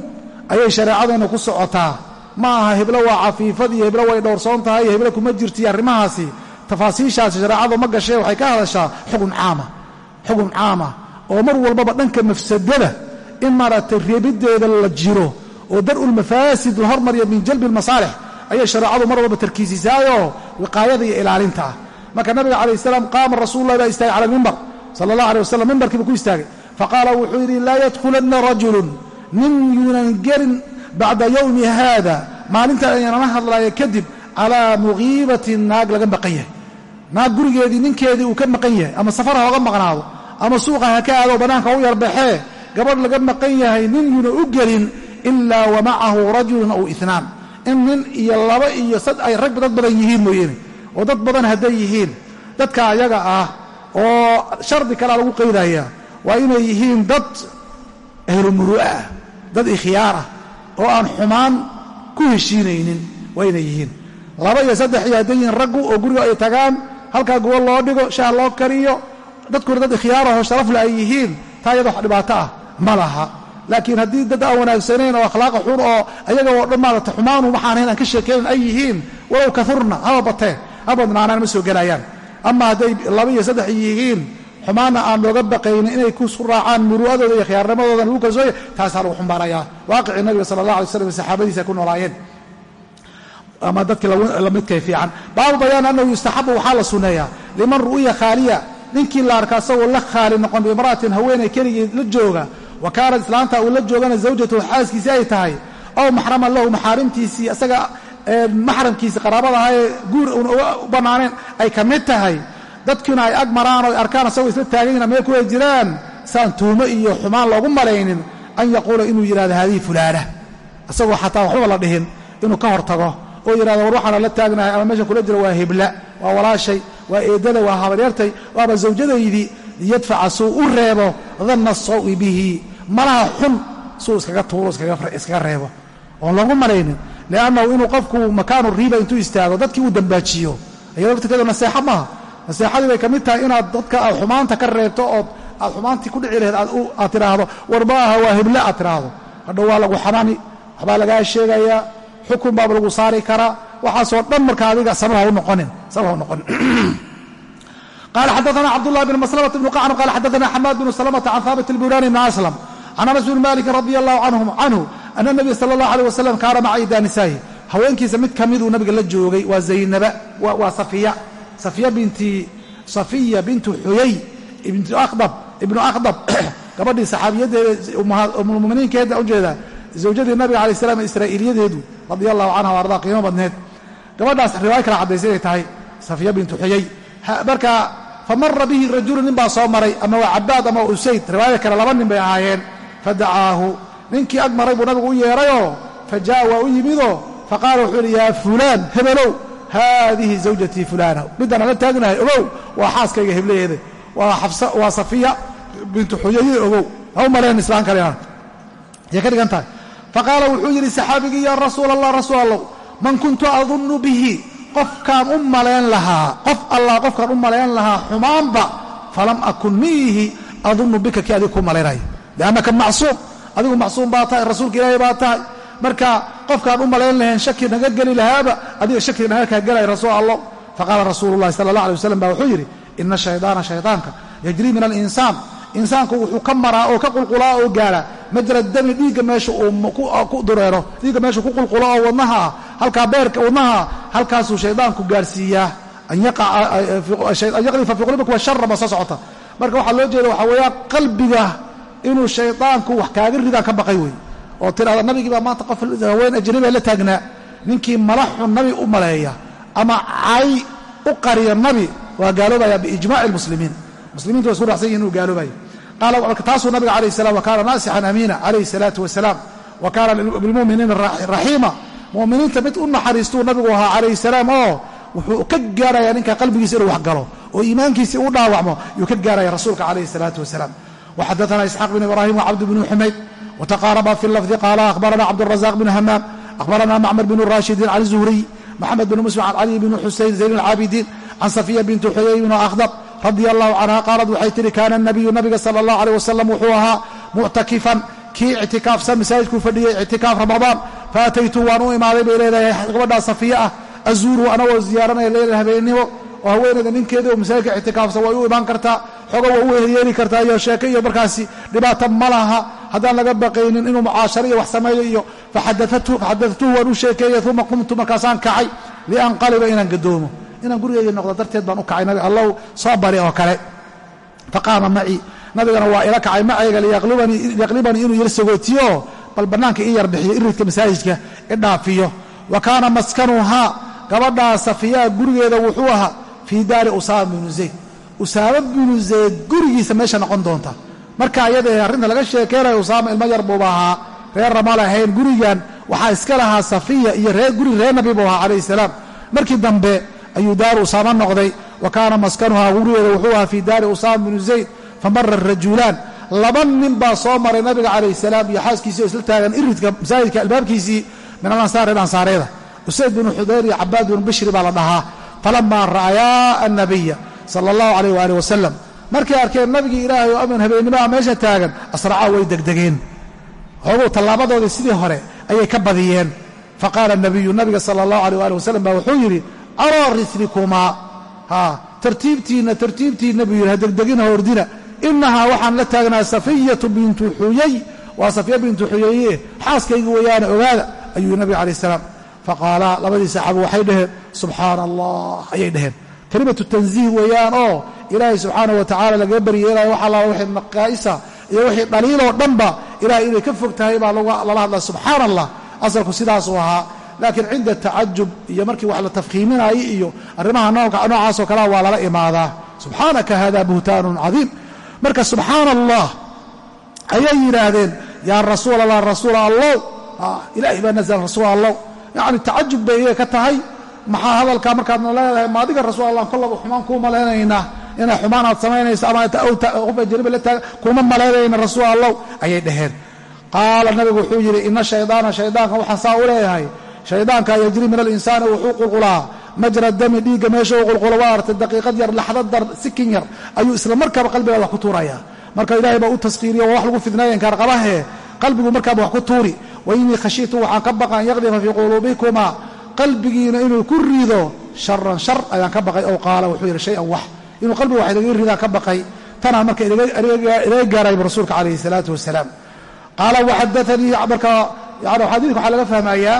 ayay shareecadeenna ku socotaa. Ma aha heblo waa cafiifad iyo heblo way dhowrsoon tahay iyo heblo kuma jirtiyo arrimahaasi. Tafaasiishaasi shareecadu ma gashee waxay ka hadashaa xukun caama xukun caama oo mar walbaba dhanka mafsadada in maaragtay reebiddeeda la jiro oo dar'ulmafaasid la hormariya min jalbi almasaalix ayay shareecadu mar walba tarkiisisaayoo wiqaayada iyo ilaalinta ah. Marka nabiga calayh salaam qaama rasuulullahi baa istaagay cala almimbar sala allah alay wasalam mimbarkiiba ku istaagay. Faqaala wuxuu yidhi laa yadkhulanna rajulun nin yuunan gelin bacda yowmi haada. Maalintan aynala hadlaayo kadib calaa mugiibatin naag laga maqan yahay. Naag gurigeedii ninkeedii uu ka maqan yahay ama safar ha maqnaado ama suuqa ha ka aado bannaanka u yarbaxee gabadh laga maqan yahay nin yuuna u gelin ilaa wa macahu rajulun aw inaan in nin iyo laba iyo ay rag dad badan yihiin mooyeene oo dad badan hadday yihiin. Dadka ayaga ah oo shardi kalea lagu qaydayaa waa inay yihiin dad ahlu muru'a ah dad ikhyaar ah oo aan xumaan ku heshiinaynin waa inay yihiin. Laba iyo saddex iyo hadday yihiin raggu oo guriga ay tagaan halkaa gubo loo dhigo shaah loo kariyo dadkuna dad ikhyaarahoo sharafle ay yihiin taa iyada wax dhibaato ah ma laha. Laakiin haddii dad aan wanaagsanayn oo akhlaaqa xun oo ayaga oo dhan maarata xumaanu waxaanahayn aan ka sheekaynan ay yihiin walow kahurna haba bateen ha badnaanaan ma soo gelayaan ama hadday laba iyo saddex yihiin xumaanna aan looga baqaynin inay ku raacaan muru'adooda iyo khiyaarnimadooda lagu kalsooya taasaa lagu xumbaarayaa. Waaqicii nabiga sala allah alay slam saxaabadiisa ku noolaayeen. Ama dadkii lamidkay fiican. Baabu bayaan annahu yustaxabu waxaa la sunneeyaa. Liman ru'ya khaaliya ninkii la arka asagoo la khaali noqon biimra'atin haweeney keligii la jooga wa kaanat islaanta uu la joogana zawjatuhu xaaskiisii ay tahay. Aw maxraman lahu maxaarimtiisii isaga maxramkiisii qaraabada ahaa ee guur uun uga bannaaneen ay ka mid tahay dadkiina ay ag maraan oo arkaan asagoo isla taaganyina meel kuway jiraan saan tuumo iyo xumaan loogu malaynin an yaquula inuu yidhahdo haadihi fulaana. Isagoo xataa waxbaba la dhihin inuu ka hor tago oo yidhahdo war waxaana la taagnahay ama meesha kula jiro waa hebla waa walaashay waa eedada waa habaryartay waaba zawjadaydii liyadfaca suu u reebo danna sawi bihi. Malaha xun suu iskaga tuuro iskaga reebo. Oon loogu malaynin liannahu inuu qofku makaanu riiba intuu istaago dadkii uu dambaajiyo. Iyado laftirkeedu naseexo maaha naseexadii bay ka mid tahay inaad dadka aad xumaanta ka reebto ood aad xumaantii ku dhici laheed aad tidhaahdo warbaaha waa hible aad tidhaahdo hadhow waa lagu xamani waxbaa lagaa sheegayaa xukun baa lagu saari karaa waxaasoo dhan marka adiga sabab ha u noqonin qaala xadaana cabdullah bn maslamat bn qacn qaala xadaana xamaad bn salamta can haabit ilbunani bn aslam can anas bn maliki radi allahu canhu ana nabiya sala allah aleh wasalam kaana maca idanisaahi haweenkiisa mid ka miduu nabiga la joogay waa zaynaba waa safiya safiya binti safiya bintu xuyay ibnu akhdab ibnu akhdab gabadhii saxaabiyadeeda umulmuminiinkeeda ujeeda zawjadii nabiga alay slam israa'iiliyadeedu radia allahu canha o ardaa qiimo badneed. Gabadhaas riwaaya kala caddaysay inay tahay safiya bintu xuyay marka famara bihi rajulu nin baa soo maray ama waa cabaad ama waa usayd riwaaya kale laba nin bay ahaayeen fadacaahu ninkii ag maray buu nabigu u yeedrayoo fa jaa waa u yimidoo faqaala wuxuu yidhi yaa fulaan hebelow haadihi zawjatii fulaana midaan ala taagnahay ogow waa xaaskayga heblaheeda waa safiya bintu xuyaye ogow ha u maleen islaan kalena yay ka dhigan tahay faqaala wuxuu yidhi saxaabigii yaa rasuul allah rasuul allow man kuntu adunnu bihi qofkaan u malayn lahaa qof allah qofkaan u malayn lahaa xumaanba falam akun miihi adunnu bika kii adiga ku malaynaya liannaka macsuum adigu macsuum baa tahay rasuulka ilaahay baa tahay marka qofkaan u malayn lahayn shaki naga geli lahaaba adiga shaki naga kaa gelaya rasuul allah faqaala rasuulu llahi sala allah alay wasalam ba wuxuu yidhi ina shaydaana shaydaanka yajrii min alinsaan insaanku wuxuu ka maraa oo ka qulqulaa oo gaara majra dami dhiigga meesha uu ku dureero. Dhiigga meesha ku qulqulo oo wadnaha ah. Halkaa beerka wadnaha halkaasuu shaydaanku gaarsiiyaa an yaqdifa fii qulubikum washara ba soo socota. Marka waxaa loo jeeda waxaa weeyaan qalbiga inuu shaydaanku wax kaaga ridaan ka baqay wey oo tidhahda nabigii baa maanta qof haween ajnabiga la taagnaa. Ninkii malaxun nabi u maleeya ama cay u qariya nabi waa gaaloobaya biijmaci lmuslimiin muslimiintu way isku raacsan yihiin inuu gaaloobayo. Taasuu nabiga calayh salam wa naasixan amiina calayhi salaatu wasalaam wa kaana raxiima muminiinta mid u naxariistuu nabigu ahaa calayhi salaam oo wuxuu ka gaaraya ninka qalbigiisa inuu wax galo oo iimaankiisii u dhaawacmo yuu ka gaaraya rasuulka calayhi salaatu wasalaam waxadaana isxaaq bn ibrahim wcabd bn xumayd wtaqaaraba fi lafdi qaala ahbarana cabdrazaq bn hamaam ahbarana macmar bn rashidin can zuhriy maxamed bn muslim can cali bn xuseyn zayn alcaabidiin can safiya bintu xuyay bn akhdab radia allahu canha qaalad waxay tihi kaana nabiyu nabiga sala allah aleyh wasalam wuxuu ahaa muctakifan kii ictikaafsan masaajidkuu fadhiyey ictikaaf ramadaan faataytu waan u imaaday bay leedahay gabadhaa safiya ah azuuru anagoo ziyaaranaya leyla habeennimo oo haweeneyda ninkeeda masaajidka ictikaafsan way u imaan kartaa xogo waa u heryeeli kartaa iyo sheeke iyo markaasi dhibaato ma laha haddaan laga baqaynin inuu mucaasharo iyo wax sameeyo iyo faxadatuhu waan u sheekeeyey uma qumtu markaasaan kacay lianqaliba inaan gadoomo. Inaan gurigeyga noqdo darteed baan u kacay nabi allow soo bari oo kale. Faqaama macii nabigana waa ila kacay macayga liyaqlibanii inuu yar sagootiyo bal bannaanka ii yarbixiyo iridka masaajidka i dhaafiyo. Wa kaana maskanuhaa gabadhaa safiyaa gurigeeda wuxuu ahaa fii daari usaama binu zayd. Usaama binu zayd gurigiisa meesha noqon doonta marka ayadae arrinta laga sheekeynayo usaama ilmo yar buuba ahaa reer rama lahayn gurigan waxaa iska lahaa safiya iyo guri reer nabi buu ahaa calayhi salaam. Markii dambe ayuu daaru usaama noqday. Wa kaana maskanuhaa gurigeeda wuxuu ahaa fii daari usaama binu zayd famara rajuulaan laba nin baa soo maray nabiga calayh salaam iyo xaaskiisii oo isla taagan iridka masaajidka albaabkiisii min alansaar reer ansaareeda. Usayd binu xudayr iyo cabaad binu bishri baa la dhahaa. Falamaa ra'ayaa annabiya sala allahu calayh waali wasalam markay arkeen nabigii ilaahay oo aman habeennimaha meesha taagan asracaa way degdegeen. Xooguu tallaabadoodii sidii hore ayay ka badiyeen. Faqaala nabiyu nabiga sala allahu alayh waali wasalam baa wuxuu yidhi alaa rislikumaa ha tartiibtiinna tartiibtiinna buu yidhi ha degdegina hordina. Inahaa waxaan la taagnaa safiyatu bintu xuyay. Waa safiya bintu xuyaye xaaskaygi weeyaane ogaada ayuu nabiga calayh salaam. Faqaalaa labadii saxaaba waxay dhaheen. Subxaana allah ayay dhaheen kelimatu tanziih weeyaan oo ilaahay subxaanahu watacaala lagaga baryeelayo wax alla wixii naqaa'isa iyo wixii dhaliiloo dhanba ilahay inay ka fog tahay baa lala hadlaya subxaana allah asalku sidaasuu ahaa. Laakiin cinda tacajub iyo markii wax la tafkiiminaayo iyo arrimaha noocaasoo kalea waa lala imaadaa. Subxaanaka hada buhtaanun cadiim. Marka subxaana allah ayay yidhaahdeen yaa rasuul allah rasuul allow. Ilaahay baa nazla rasuul allow. Yacni tacajub bay iyaga ka tahay maxaa hadalkaa markaadna leedahay? Ma adiga rasuul allah kollaba xumaan kuu malaynaynaa inay xumaan aad samaynayso ama qof ajnabi la taaga kuma malaynayna rasuul allow ayay dhaheen. Qaala nabigu wuxuu yidhi ina shaydaana shaydaanka waxaan saa u leeyahay shaydaanka yajri min alinsaani wuxuu qulqulaa. Majra dami dhiigga meesha uu qulqulo waa artay daqiiqad yar laxdad dar sikin yar. Ayuu isla markaaba qalbigaada wax ku tuurayaa. Marka ilaahay baa u taskiiriyo waa wax lagu fidnaayo inkaarqabahee qalbigu markaaba wax ku tuuri. Wa innii khashiitu waxaan ka baqa yaqdifa fii quluubikumaa qalbigiina inuu ku rido sharan shar ayaan ka baqay ow qaala wuxuu yidhi shay-an wax. Inuu qalbiga wax igaga ridaan ka baqay tanaa marka ilaga gaaraybu rasuulka calayhi salaatu wasalaam. Qaala waxadaanii marka yani xadiidka waxaa laga fahmayaa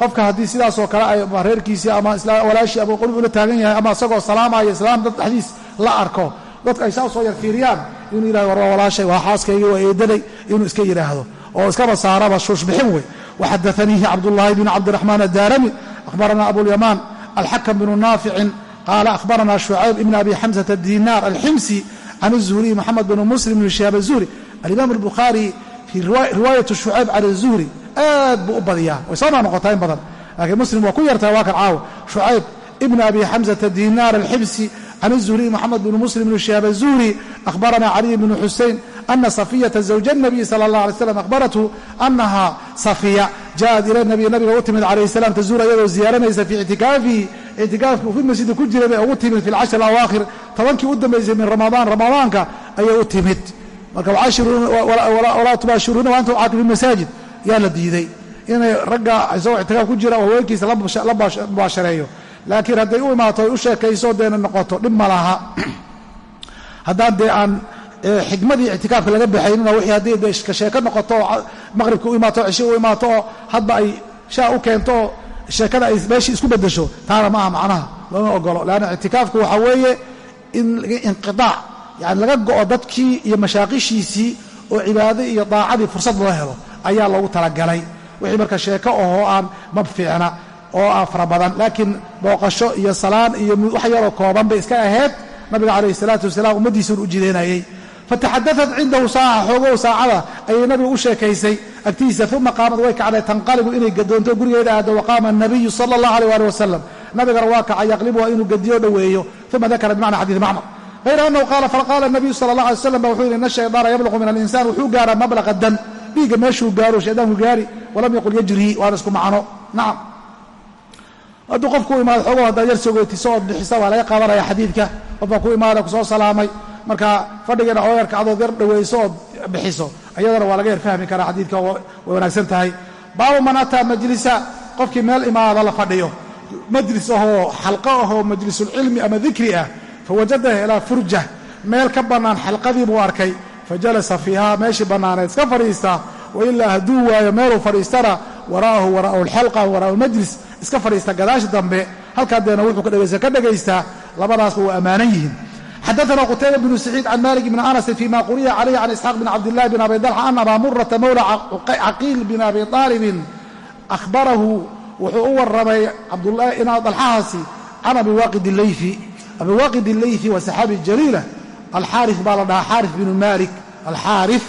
qofka haddii sidaasoo kale ay reerkiisii ama walaashii ama qolbi ula taagan yahay ama isagoo salaamaya islaam dad dhexdiis la arko dadka ay saa soo yar fiiriyaan inuu yidhahdo war waa walaashay waa xaaskaygii waa eedaday inuu iska yidhaahdo oo iskaba saaraba shuushbixin wey waxadaaniihi cabdullaahi bn cabdiraxmaan addaarami akhbarana abulyamaan alxakam bnu naaficin qaala akhbarana shucayb ibn abi xamsata adinaar alximsi can الzuhriy moxamed bn muslim bn shihaab الzuhri alimaam اlbukhaari fii riwaayat shucayb can الzuhri aad buu u badiyaa way soo noqnoqotaa in badan laakiin muslim waa ku yartahay waa kan caawa shucayb ibn abi xamsata dinaar alxibsi can الzuhriy moxamed bn muslim bn shihaab الzuhri akhbarana caliy bn xusein ana safiyata zawja nabiy sala allah alay slam akhbarathu anaha safiya ja'ad ila nabiy nabiga u timid calayhi salam tazuura iyadoo ziyaaranaysa fii ictikaafihi ictikaafka uu fi masjidi ku jiray bay ugu timid fi lcashri alawaakhir tobankii u dambaysay min ramadaan ramadaanka ayay u timid marka walaa tubaashiruuna wa antum caakif masaajid yaa la diiday inay ragga isagoo ictikaaf ku jira haweenkiisa la mubaashareeyo laakiin hadday u imaato ay u sheekayso deena noqoto dhib ma laha haddaan dee aan xikmadii ictikaafka laga baxaynina wixii haddii de sheeko noqoto oo maqribka u imaato o cisho u imaato oo hadba ay shaa u keento oo sheekada ay meeshii isku beddesho taana ma aha macnaha looma ogolo leanna ictikaafku waxaa weeye in inqitaac yani laga go'o dadkii iyo mashaaqishiisii oo cibaado iyo daacadii fursad loo helo ayaa loogu talagalay. Wixii marka sheeko ahoo aan mab fiicna oo aan fara badan laakiin booqasho iyo salaan iyo wax yaroo kooban bay iska ahayd. Nabiga calayhi salaatu wasalaam ummaddiisuun u jideynayey fataxadaat cindahu saaca xoogow saacada ayay nabigu u sheekaysay agtiisa uma qaamad way kacday tanqalibu inay gadoonto gurigeeda aado waqaama anabiyu sala allah aleyh ali wasalam nabigana waa kacay yaqlibuha inuu gadiyo dhoweeyo uma dakara bimacna xadiid macmar hayra anahu qaala faqaala nabiyu sala allah alay slam ba wuxuu yidhi ina shaydaana yabluqu min alinsaan wuxuu gaaraa mablaqa dam dhiigga meeshuu gaaro shaydaanku gaari walam yaqul yajrii waana isku macno nacam hadduu qofku imaado xoogow haddaad yar sogoytiso ood bixisa waa laga qaadanaya xadiidka qofbaa ku imaada ku soo salaamay marka fadhigeena oo yarka adood yar dhawayso ood bixiso ayadana waa laga yar fahmi karaa xadiidka way wanaagsan tahay. Baabu man ataa majlisa qofkii meel imaada la fadhiyo majlis ahoo xalqo ahoo majlisulcilmi ama dikri ah fawajadaha ilaa furja meel ka bannaan xalqadii buu arkay fajalasa fiiha meeshii bannaaneed iska fadhiista wailaa hadduu waayo meeluu fadhiistana wara'ahu waraa'u alxalqa waraa'u lmajlis iska fadhiista gadaashi dambe halkaa deena wuxuu ka dhegaysta ka dhagaystaa labadaasba waa ammaanan yihiin xadaana qutayba bnu saciid can malik bni anasin fima quriya calayh can isxaaq bn cabdillahi bn abi dalxa an abaa murata mowla caqiil bin abi aalibin ahbarahu wuxuu u warramay dalxahaasi can abiwaaqid leyfi abiwaaqid leyfi waa saxaabi jaliila alxaari baa la dhahaa xaari bnu malik alxaari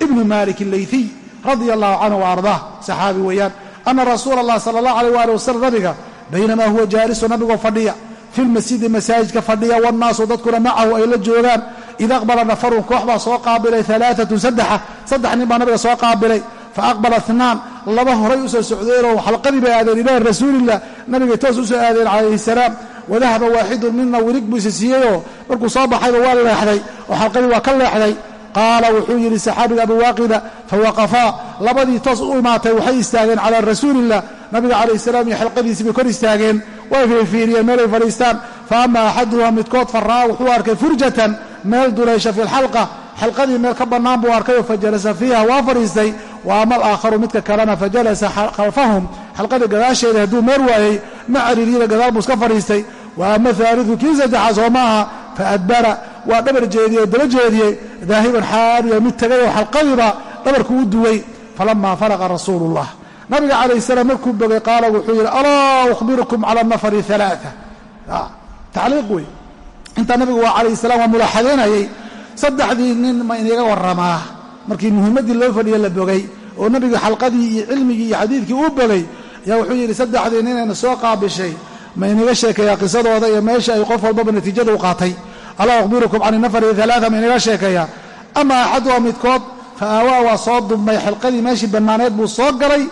ibnu malik leyfiy radia allahu canhu wa ardaah saxaabi weeyaan ana rasuula allah sala allah alayh waali wasalam nabiga baynamaa huwa jaalisu nabigoo fadhiya fi lmasjidi masaajidka fadhiya wannaasu dadkuna macahu ay la joogaan. Id aqbala nafarun koox baa soo qaabilay alaaatun saddexa. Saddex nin baa nabiga soo qaabilay. Fa aqbala inaan laba horay u soo socdeenoo xalqadii bay aadeen ilaahi rasuulillah. Nabigay toos u soo aadeen calayhi salaam. Wadahaba waaxidun mina wirig buu isa siiyeyoo markuu soo baxayba waa leexday oo xalqadii waa ka leexday. Qaala wuxuu yidhi saxaabiga abiwaaqida fawaqafaa labadii toos u imaatay waxay istaageen calaa rasuulillah. Nabiga calayh salaam iyo xalqadiisii kor istaageen way fiirfiiriyeen meelay fadhiistaan. Fa ama axaduhuma midkood farra'a wuxuu arkay furjatan meel duleysha fi lxalqa xalqadii meel ka bannaan buu arkayoo fajalasa fiiha waa fadhiistay. Wa ama alaakharu midka kalena fajalasa khalfahum. Xalqadii gadaasheeda hadduu meer waayey ma cariiriyada gadaal buu iska fadhiistay. Wa ama haalidu kii saddexaad soo maaha faadbara waa dhabar jeediyey oo jeediyey. Daahiban xaaliya mid tegay oo xalqadiiba dhabarku u duway. Falama faraqa rasuulu ullah nabiga calayh salaam markuu bogay qaala wuxuu yidhi alaa ukhbirukum cala nafari alaaa tacliiq wey intaa nabigu waa calayh salaam waa mulaaxadaynayay saddexdii nin ma inaga warramaa. Markii muhimmaddii loo fadhiye la bogay oo nabiga xalqadii iyo cilmigii iyo xadiidkii uu bogay ayaa wuxuu yidhi saddexdii ninayna soo qaabishay ma inaga sheekeeyaa qisadooda iyo meesha ay qof walbaba natiijada u qaatay. Alaa ukhbirukum can nafari alaaa ma inaga sheekeeyaa. Ama axaduha midkood fa aawaa waa soo dumay xalqadii meeshii bannaaneed buu soo galay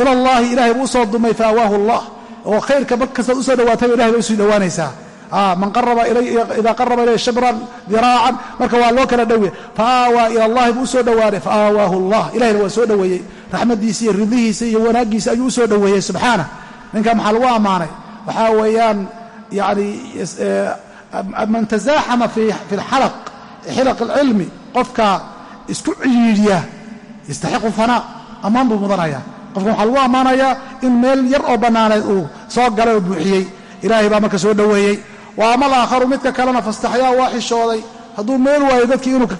ila allahi ilahay buu u soo dumay fa awaahu allah. Oo khayrka mar kastaad u soo dhawaatayba ilahay bay u sii dhowaanaysaa man idaa qaraba ilay shibran diraacan marka waa loo kala dhowe fa aawaa ila allahi buu u soo dhowaaday fa aawaahu allah. Ilahayna waa soo dhoweeyey raxmaddiisa iyo ridihiisa iyo wanaaggiisa ayuu u soo dhoweeyey subxaana. Ninka maxaa lagu ammaanay? Waxaa weeyaan yani man tasaaxama fi xilaq alcilmi qofka isku ciyiidhiya yastaxiqu fanaa ammaan buu mudanaya qofka waxaa lagu ammaanayaa in meel yar oo bannaaneed uu soo galay oo buuxiyey. Ilaahay baa marka soo dhoweeyey. Wa ama alaakharu midka kalena fastaxyaa waa xishooday. Hadduu meel waayo dadkii inuu ka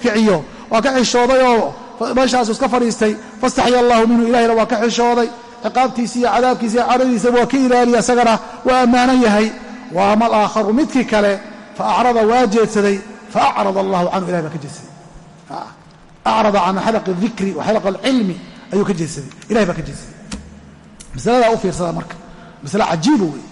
waa ka xishooday oo meeshaasu iska fadhiistay. Fastaxya allahu minhu ilahayna waa ka xishooday. Ciqaabtiisa iyo cadaabkiisa iyo cadhadiisaba waa ka ilaaliya isagana waa ammaanan yahay. Wa ama alaakharu midkii kale fa acrada waa jeedsaday fa acrada allahu canhu ilahay baa ka jeedsaday. Acrada can xalaq adikri wa xalaq alcilmi ayuu ka jeedsaday ilahay baa ka jeedsaday masaladaa u fiirsada marka. Masale cajiiba wey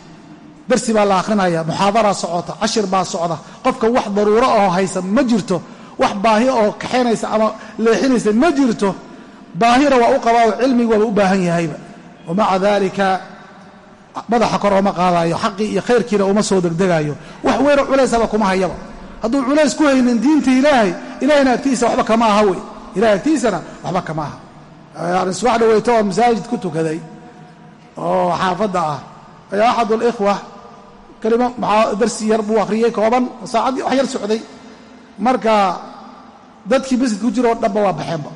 darsi baa la akhrinaya muxaadaraa socota cashir baa socda. Qofka wax daruuro oo haysa ma jirto. Wax baahi oo kaxaynaysa ama leexinaysa ma jirto. Baahina waa u qabaa oo cilmigi waaba u baahan yahayba. Wamaca daalika madaxa kor ooma qaadayo xaqii iyo khayrkiina uma soo degdegaayo. Wax weynoo culaysaba kuma hayaba. Hadduu culays ku haynin diinta ilaahay ilahayna agtiisa waxba kama aha wey. Ilahay agtiisana waxba kama aha yani subax dhaweyto oo masaajid ku tukaday. Oo xaafadda ah. Ayaa axad alikhwa kelimo maxaa darsi yar buu akhriyey kooban saacaddii wax yar socday. Marka dadkii masjidka ku jira oo dhanba waa baxeenba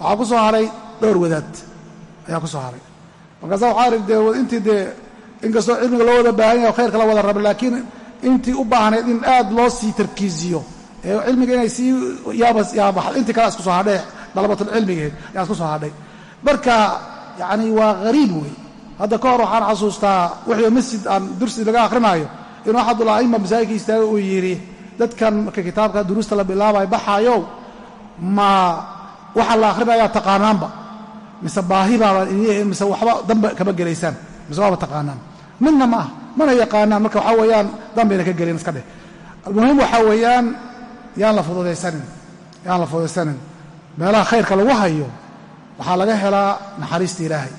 waxaa ku soo haray dhowr wadaad. Ayaa ku soo haray. Markaasa waxaa dee intii dee inkastoo cilmiga loo wada baahan yahay o khayrka la wada raba laakiin intii u baahnayd in aad loo sii tarkiisiyo. Ee cilmiga inay sii yaaba intii kale isku soo hadhay dalabatulcilmigeed ayaa isku soo hadhay. Marka yacani waa hariib wey hadda ka hor waxaan xasuustaa wixii masjid aan dursi laga akrinaayo inuu axadul a'ima masaajidka istaaga uu yidhi dadkan marka kitaabka duruusta la bilaabayo baxaayow ma waxaa la akhrinayaa taqaanaanba. Mise baahi mise waxba danba kama gelaysaan. Mise waaba taqaanaan. Midna ma ah mana yaqaanaan. Marka waxaa weeyaan danbayna ka gelin iska dheh. Almuhim waxaa weeyaan yaan la fududaysanin yaan la fududaysanin meelaha khayrka lagu hayo waxaa laga helaa naxariista ilaahay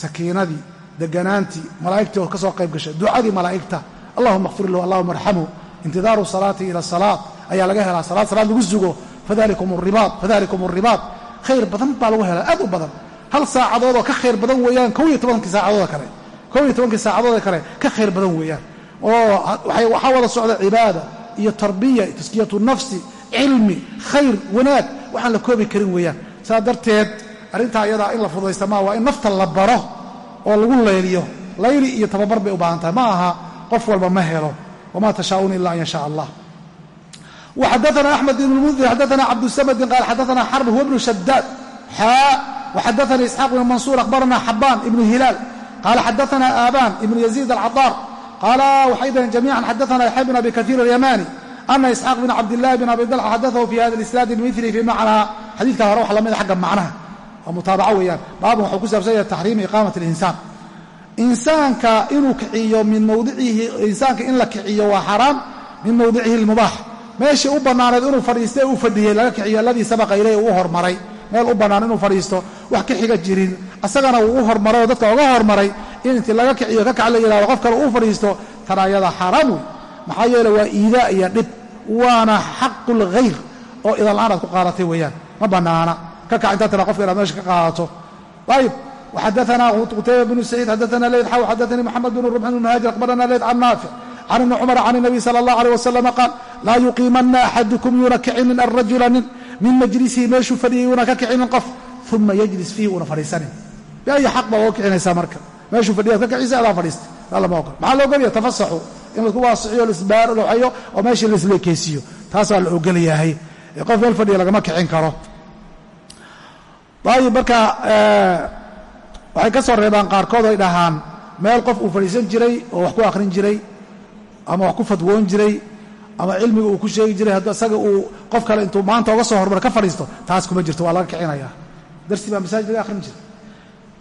sakiinadii deganaantii malaa'igtii oo ka soo qayb gashay ducadii malaa'igta. Allahuma akfir lahu allahuma arxamhu intidaaru salaati ila salaat ayaa laga helaa salaad. Salaad lagu sugo fadalikum ribaad fadalikum aribaad khayr badan baa lagu helaa aad u badan. Hal saacadoodoo ka khayr badan weeyaan kow iyo tobankii saacadooda kale. Kow iyo tobankii saacadooda kale ka khayr badan weeyaan. Oo waxaa wada socda cibaada iyo tarbiya taskiyatu nafsi cilmi khayr wanaag waxaan la koobi karin weeyaan. Saa darteed arrintaa iyadaa in la fududaysta waa in nafta la baro oo lagu layliyo layli iyo tababar bay u baahan tahay. Ma aha qof walba ma helo. Wma tashaa'uuna ila an yasha allah waxadaana axmed ibn lmundir xadaana cabdusamadin qaal xadaana xarb huwa ibnu shadaad xaa waxadaana isxaaq ibn mansuur akhbarana xabaan ibnu hilaal. Qaala xadaana aabaan ibnu yaziid alcadaar. Qaala waxay dhaheen jamiican xadaana yaxya bn abi kaiir alyamaani ana isxaaq bin cabdilaahi bin abi dalxa xadaahu fi hada isnaadi bimili fi macnaa xadiidka hore waxa la mid agga macnaha oo mutaabaco weeyaan baabun wuxuu ku saabsan yahay taxriimi iqaamat alinsaan insaanka inuu kiciyo min mawdicihi insaanka in la kiciyo waa xaraam min mawdicihi almubaax meeshii u bannaaneed inuu fadhiisto ee uu fadhiyey laga kiciyo alladii sabaqa ileyh uu hormaray meel u bannaan inuu fadhiisto wax ka xiga jirin asagana wuu u hormaray oo dadka oga hormaray in inti laga kiciyo ka kac la yihahdo qof kale uu fadhiisto tan ayadaa xaaraam wey maxaa yeele waa iidaa iyo dhib waana xaqu lkhayr oo idallaan aad ku qaadatay weeyaan. Ma bannaana ka kacintaa tira qofka inaad meesha ka qaadato. Ayib xadaanaa qutayba bnu saciid xadaana leyd xaw xadaanii moxamed bn rubxin bn haajir aqbaranaa leyd can naafic can ibni cumar can inabiy sala allah aleyh wasalama qaal laa yuqiimanna axadukum yuuna kicinin arajula nin min majlisihi meeshuu fadhiyay yuuna ka kicinin qof uma yajlis fiihi uuna fadhiisanin. Biayi xaq baa loo kicinaysaa marka. Meeshuu fadhiya ad ka kicisa adaa fadhiistay. Maa in la isku waasiciyo laisbaarlooxeeyo oo meeshii laisleekeysiiyo taasaa la ogol yahay qof meel fadhiya lagama kicin karo. Ayib marka waxay ka soo reebaan qaarkood ay dhahaan meel qof uu fadhiisan jiray oo wax ku akhrin jiray ama wax ku fadwoon jiray ama cilmiga uu ku sheegi jiray isaga uu qof kale intuu maanta oga soo hormar ka fadhiisto taas kuma jirto waa laga kicinaya. Darsi baa masaajid laga akhrin jiray.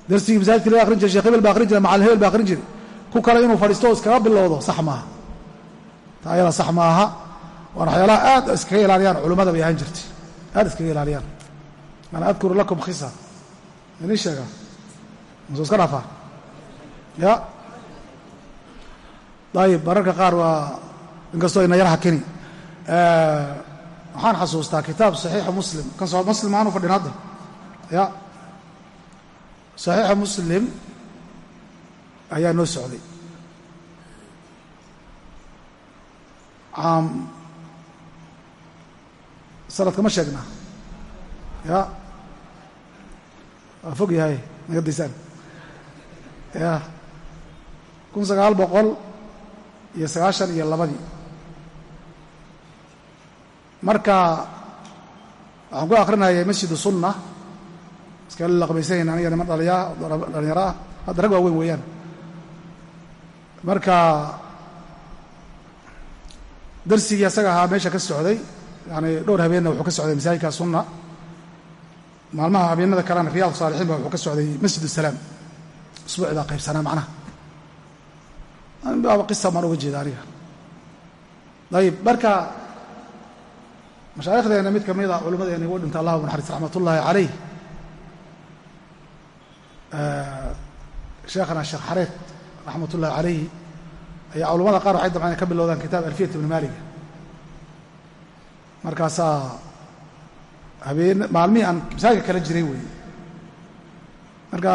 Darsigii masaajidka laga akhrin jiray shekh hebel baa akhrin jiray macalin hebel baa akhrin jiray ku kale inuu fadhiisto iskaga bilowdo sax maaha. Taa ayada sax maaha. Waana waxyaalaha aad iskaga ilaaliyaan culummada bay ahaan jirtay. Aad iskaga ilaaliyaan. Ana adkuru lakum khisa. Inii sheega. Masuu iska dhaafaa ya. Ayib mararka qaar waa inkastoo ina yar hakini. Waxaan xasuustaa kitaab saxiixa muslim. Kan muslim aanu fadhin hadda. Ya. Saxiixa muslim ayaa noo socday. Sanadka ma sheegnaa ya. Waa fog yahay naga daysaan. Ya. Kun sagaal boqol iyo sagaashan iyo labadii. Marka waxaan ku akrinayay masjidu sunna iskala laqbaysanayna aniga niman dhaliya dhalinyaro hadda rag waaweyn weeyaan marka darsigii asaga ahaa meesha ka socday yani dhowr habeenna wuxuu ka socday masaajidka sunna. Maalmaha habeenada kalena riyaad saalixiin ba wuxuu ka socday masjid salaam. Usbuuci baa qaybsanaa macnaha. Baaba qisa baan uga jeeda aniga. Ayib marka mashaayikhdeena mid ka mid a culimmadeena igu dhinta allahu naxariis raxmat ullaahi calayh sheekhana sheekh xareed raxmat ullahi calayhi ayaa culamada qaar waxay dabcan ka bilowdaan kitaab alfiyat ibni maaliga markaasaa habeen maalmihii aan masaajidka kala jiray weeye. Marka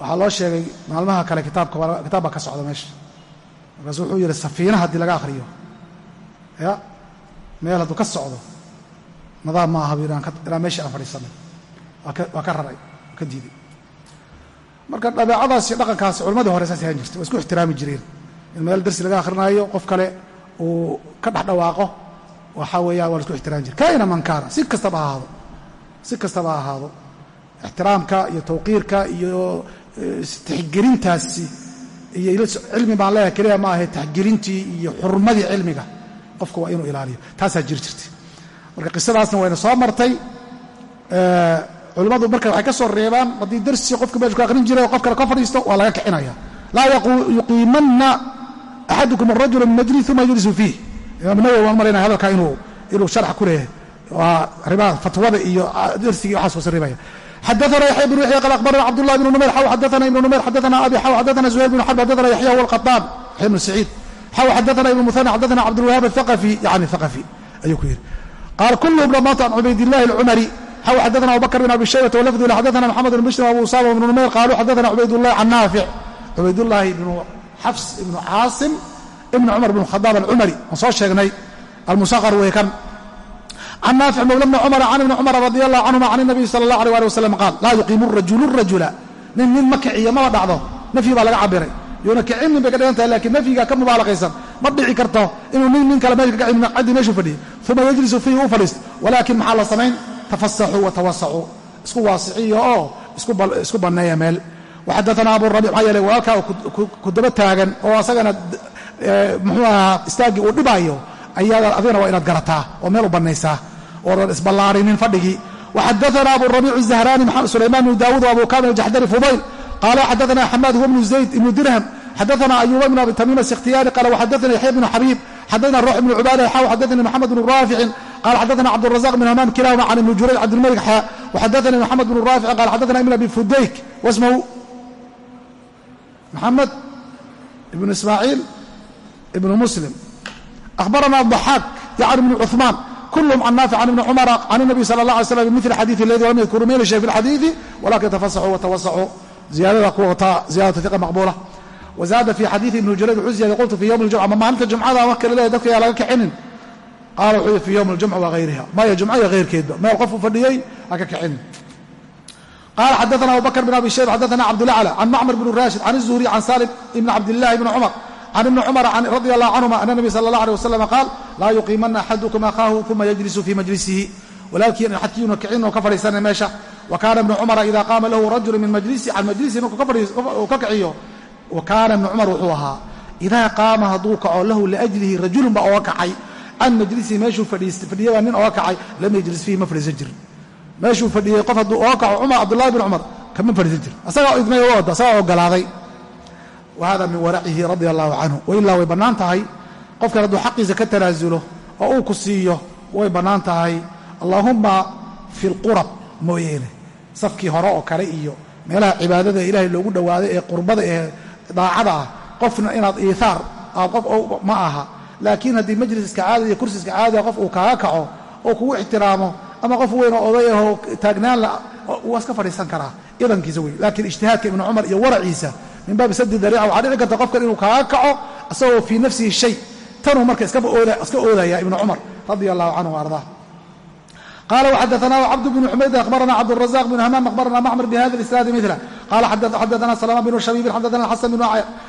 waxaa loo sheegay maalmaha kale kitaabka kitaab baa ka socda meesha. Markaasu wuxuu yihi safiina haddii laga akhriyo. Ya meel hadduu ka socdo nadaam ma aha inaan meeshii aan fadhiisanay. Waa ka raray ka diiday marka dabeecadaas iyo dhaqankaas culimadii hore saas ahaan jirtay. Waa isku ixtiraami jireen. In meel darsi laga akrinaayo qof kale uu ka dhex dhawaaqo waxaa weeyaan waa la isku ixtiraami jire kaina man si kastaba ha ahaado. Si kastaba ha ahaado. Ixtiraamka iyo tawqiirka iyo tixgelintaasi iyo cilmi baan leeyahay keliya ma ahe taxgelintii iyo xurmadii cilmiga. Qofka waa inuu ilaaliyo. Taasaa jiri jirtay. Marka qisadaasna wayna soo martay culimmadu marka waxay ka soo reebaan haddii darsi qofka meeshu ka aqrin jiray oo qof kale ka fadhiisto waa laga kicinaya. Laa yuqiimanna axadukum arajula min majli uma yajlisu fiih. Imaam nawowi waan malaynaya hadalkaa inuu sharx ku leeyahay waa arrimaha fatwada iyo ah, darsiga waxaas hoose reebaya. Xadaana yaxya bn yaxya qad aqbarana cabdulahi bn numayr xaw xadaana ibnu numayr xadaana abi xaw xadaana zuhayr bn xarb xadaana yaxya huwa alqataan yaxya bnu saciid xaw xadaana ibnu muhana xadaana cabdulwahaab athaqafi yani thaqafi ayuu ku yidhi qaal kulluhum dhammaanto can cubaydillahi alcumari xaw xadana abubakr bin abi shaybata walafdu xadana mxamed bn bishr abu usaama bn numayr qaalu xadana cubaydullahi can naafic cubaydulaahi ibnu xafs ibnu caasim ibn cumar bn khadaab alcumari aan soo sheegnay almusaqar wey kan. Can naafic mawla bni cumar can ibni cumar radi allahu canhuma can inabiy sala allah aleh ali wasalam qaal laa yuqiimu rajulu rajula nin nin ma kiciyo maba dhacdo. Nafyi baa laga cabiray yuuna kicinin bay ka dhigan tahay lakiin nafyiga ka mubaalaqaysan ma dhici karto inuu nin nin kale meesha ka kacin ciddii meeshuu fadhiyay uma yajlisu fiihi u fadhiisto. Walaakin maxaa la samayn? tafasaxuu watawasacuu isku waasiciya oo isku banneeya meel. Waxadaanaa aburabic maxaa yeele walaalkaa ku daba taagan oo asagana muxuu ahaa istaaggii uu dhibaayo ayaa adigana waa inaad garataa oo meel u bannaysaa oodan isballaarinin fadhigii waxadaana aburabiic zahraani maxamed sulaymaan bnu daawuud wa abu kaamil jaxdari fudayl qaala xadaana xamaad huwa bnu zayd ibnu dirham xadaana ayuuba bn abi tamiim asikhtiyaani qaala waxadaana yaxya bnu xabiib xadaana ruux bnu cubaada xaw xadaani maxamed bnu qala xadaana cabdurazaq bn hamaam kilahuma can ibni jurayj cabdilmalik xa waxadaani maxamed bnu raaficin qala xadaana ibn abi fudayk wasmahu maxamed ibnu ismaaciil ibnu muslim أخبرنا الضحاك يعني بن عثمان كلهم عن نافع عن ابن عمر عن النبي صلى الله عليه وسلم بمثل الحديث الذي لم يذكروا من شيء في الحديث ولكن تفصحوا وتوسعوا زيادة قوة زيادة ثقة مقبولة وزاد في حديث ابن جريج عزية قلت في يوم الجمعة ما أنت الجمعة وكل له دفك يا لك حنن قالوا في يوم الجمعة وغيرها ما هي جمعة غير كده ما يوقفوا فديي لك حنن قال حدثنا أبو بكر بن أبي شيبة حدثنا عبد الأعلى عن معمر بن راشد عن الزهري عن سالم بن عبد الله بن عمر can ibni cumar radi allahu canhuma ana nabi sala allah alيh wasalam qaal laa yuqiimana axadukum akhaahu uma yajlisu fii majlisihi walaalkiin axadkiiuna kicin oo ka fadhiisana meesha wa kaana ibnu cumara ida qaama lahu rajulu min majlisi can majlisihi markuu ka kiciyo wa kaana ibnu cumar wuxuu ahaa idaa qaama hadduu kaco lahu liajlihi rajulun baa oga kacay can majlisihi meeshuu fadhiyabaa nin oga kacay lam yajlis fiihi ma fadhiisan jirin. Meeshuu fadhiyey qof hadduu oga kaco cumar cabdullahi bin cumar kama fadhiisan jirin. Asagaa idmay o wada asagaa ogolaaday wa hada min waracihi radia allahu canhu wailaa way bannaan tahay. Qofkan hadduu xaqiisa ka tanaasulo oo uu ku siiyo way bannaan tahay. Allaahumma fi lqurab mooyeene. Safkii hore oo kale iyo meelaha cibaadada ilaahay loogu dhowaaday ee qurbada ee daacada ah. Qofna inaad iihaar aad qof ma aha laakiin haddii majliska caadiga kursiska caadiga qof uu kaaga kaco oo kugu ixtiraamo ama qof weynoo oday ahoo taagnaanl waa ah, iska fadhiisan karaa idankiisa wey laakiin ijtihaadka ibnu cumar iyo waraciisa min baabi sadi dariica waxaa dhici karta qofkan inuu kaaga kaco isagoo fii nafsihi shay. Tanuu marka iska oodaya ibnu cumar radia allahu canhu ardaa qala wxadaana cabd bn xumaydin abarana cabdrazaq bn hamaam abarana macmar bhada isnaadi mil qala xadaana salama bn shabiibin xadaana xasan bn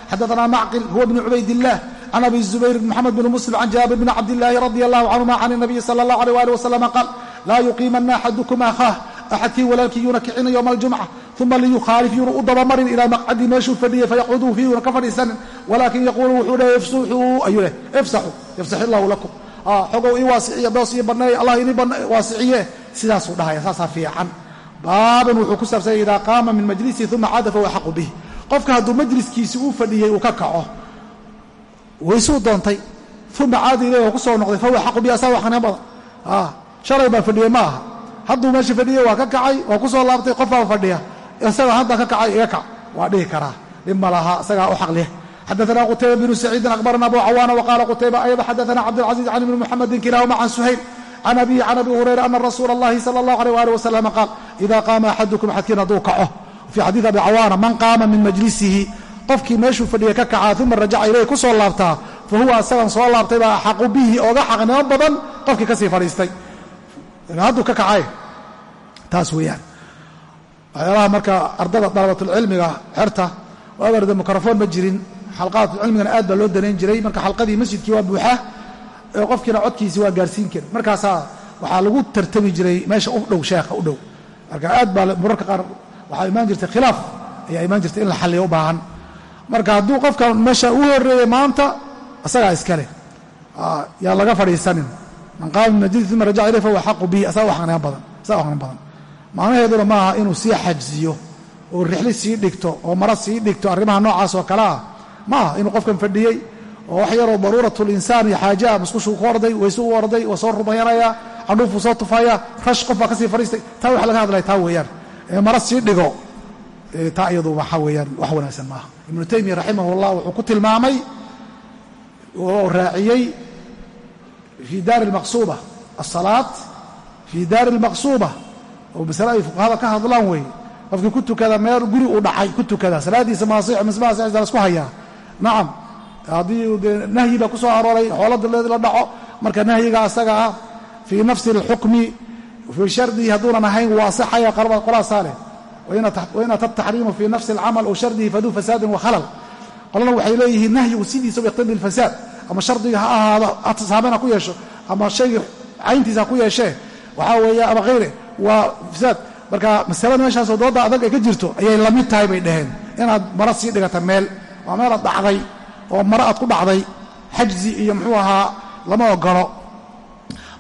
xadaana macqil huwa bn cubaydilah can abi zubayr bn mxamed bn muslim can jaabir bn cabdilaahi radi allahu canhuma can nabiyi sala allah alيh ali waslama qaal laa yuqiimanna axadukum akhaah axadkii walaalkii yuuna kicina yowma aljumca uma liyukhaalif yuuna u dabamarin ilaa maqcadii meeshuu fadhiyay fayacuuduhu fii yuuna ka fadhiisanin walaakin yaquulu wuxuu leeya ifsuxuu ayuu leh ifsaxu yafsax illahu lakum xogow ii waasiciye doos ii banneeye allah ini waasiciye sidaasuu dhahaya saasaa fiican baaban wuxuu ku saabsanya idaa qaama min majlisihi uma caada fahuwa axaqu bih qofka hadduu majliskiisi uu fadhiyey uu ka kaco waysuu doontay uma caada ileyh oo ku soo noqday fahuwa xaqu bihi asaa waxneen badan shalay baan fadhiyey ma aha hadduu meesha fadhiyey waa ka kacay waa ku soo laabtay qofbaa fadhiya isaga hadda ka kacay iga kac waa dhihi karaa dhib ma laha isagaa u xaq leh xadaثna qtayba bnu saciidin akhbarana abu cawaana wqala qtayba ayضa xadaثna cabdاlcaزiز can ibni mxamedi kilahuma can suhayl can abihi can abi hurayra ana rasuula اllahi salى اllah alيh ali waslm qaal ida qaama axadukum axadkiin hadduu kaco fii xadiiث abi cawaana man qaama min majlisihi qofkii meeshuu fadhiyay ka kacaa uma rajaca ilayh ku soo laabtaa. Fahuwa asagan soo laabtay baa axaqu bihi oga xaqnimo badan qofkii ka sii fadhiistay. Hadduu ka kacay taas weeyaan. Waxyaalaha marka ardada dalabatulcilmiga xerta waagarde mikrofon ma jirin xalqaad cilmigana aad baa loo danayn jiray. Marka xalqadii masjidkii waa buuxa qofkiina codkiisi waa gaarsiin kari markaasaa waxaa lagu tartami jiray meesha u dhow sheekha u dhow. Marka aad baa mararka qaar waxaa imaan jirtay khilaaf ayaa imaan jirtay in la xalliyo u baahan marka hadduu qofka meesha u horeeyey maanta isagaa iskale. Yaa laga fadhiisanin. Man qaama majlis uma rajaca ilayh fahuwa xaqu bihi. Asaga waxnaan badan. Asaga waxnaan badan. Macnaheeduna maaha inuu sii xajsiyo oo rixli sii dhigto oo mara sii dhigto arrimaha noocaas oo kale ah. Ma aha inuu qofkan fadhiyey oo wax yaroo daruurat linsaan musqushuu ku orday wayse u orday waa soo rumayanaya candhuufuu soo tufaya rash qof baa ka sii fadhiistay. Taa wax laga hadlaya taa weeyaan. Ee mara sii dhigo taa iyadu waxaa weeyaan wax wanaagsan maaha ibnu taymiya raximah llah wuxuu ku tilmaamay oo raaciyey fii daari almaqsuuba asalaat fii daari almaqsuuba oo masale ay fuqahada ka hadlaan weeye qofkii ku tukada meel guri uu dhacay ku tukada salaadiisa maasix mismaasix lasku hayaa nacam haddii dee nahyi baa ku soo arooray xoolada la dhaco marka nahyiga asaga ah fii nafsi اlxukmi fii shardihi hadduunan ahayn wuu asixaya qolaasaa leh wain ata taxriimu fii nafsi اlcamal ow shardihi faduu fasaadin wakhalal qolana waxay leeyihiin nahyigu sidiisa yaqtadi اlfasaad ama shardiga ha ahaado saameen ha ku yeesho ama shaygii cayntiisa ha ku yeeshee waxaa weeye ama hayre waa fasaad marka masalada meeshaasoo dooda adag ay ka jirto ayay la mid tahay bay dhaheen inaad mara sii dhigata meel waa meelaad dhacday oo mare aad ku dhacday xajzi iyo muxuu ahaa lama ogolo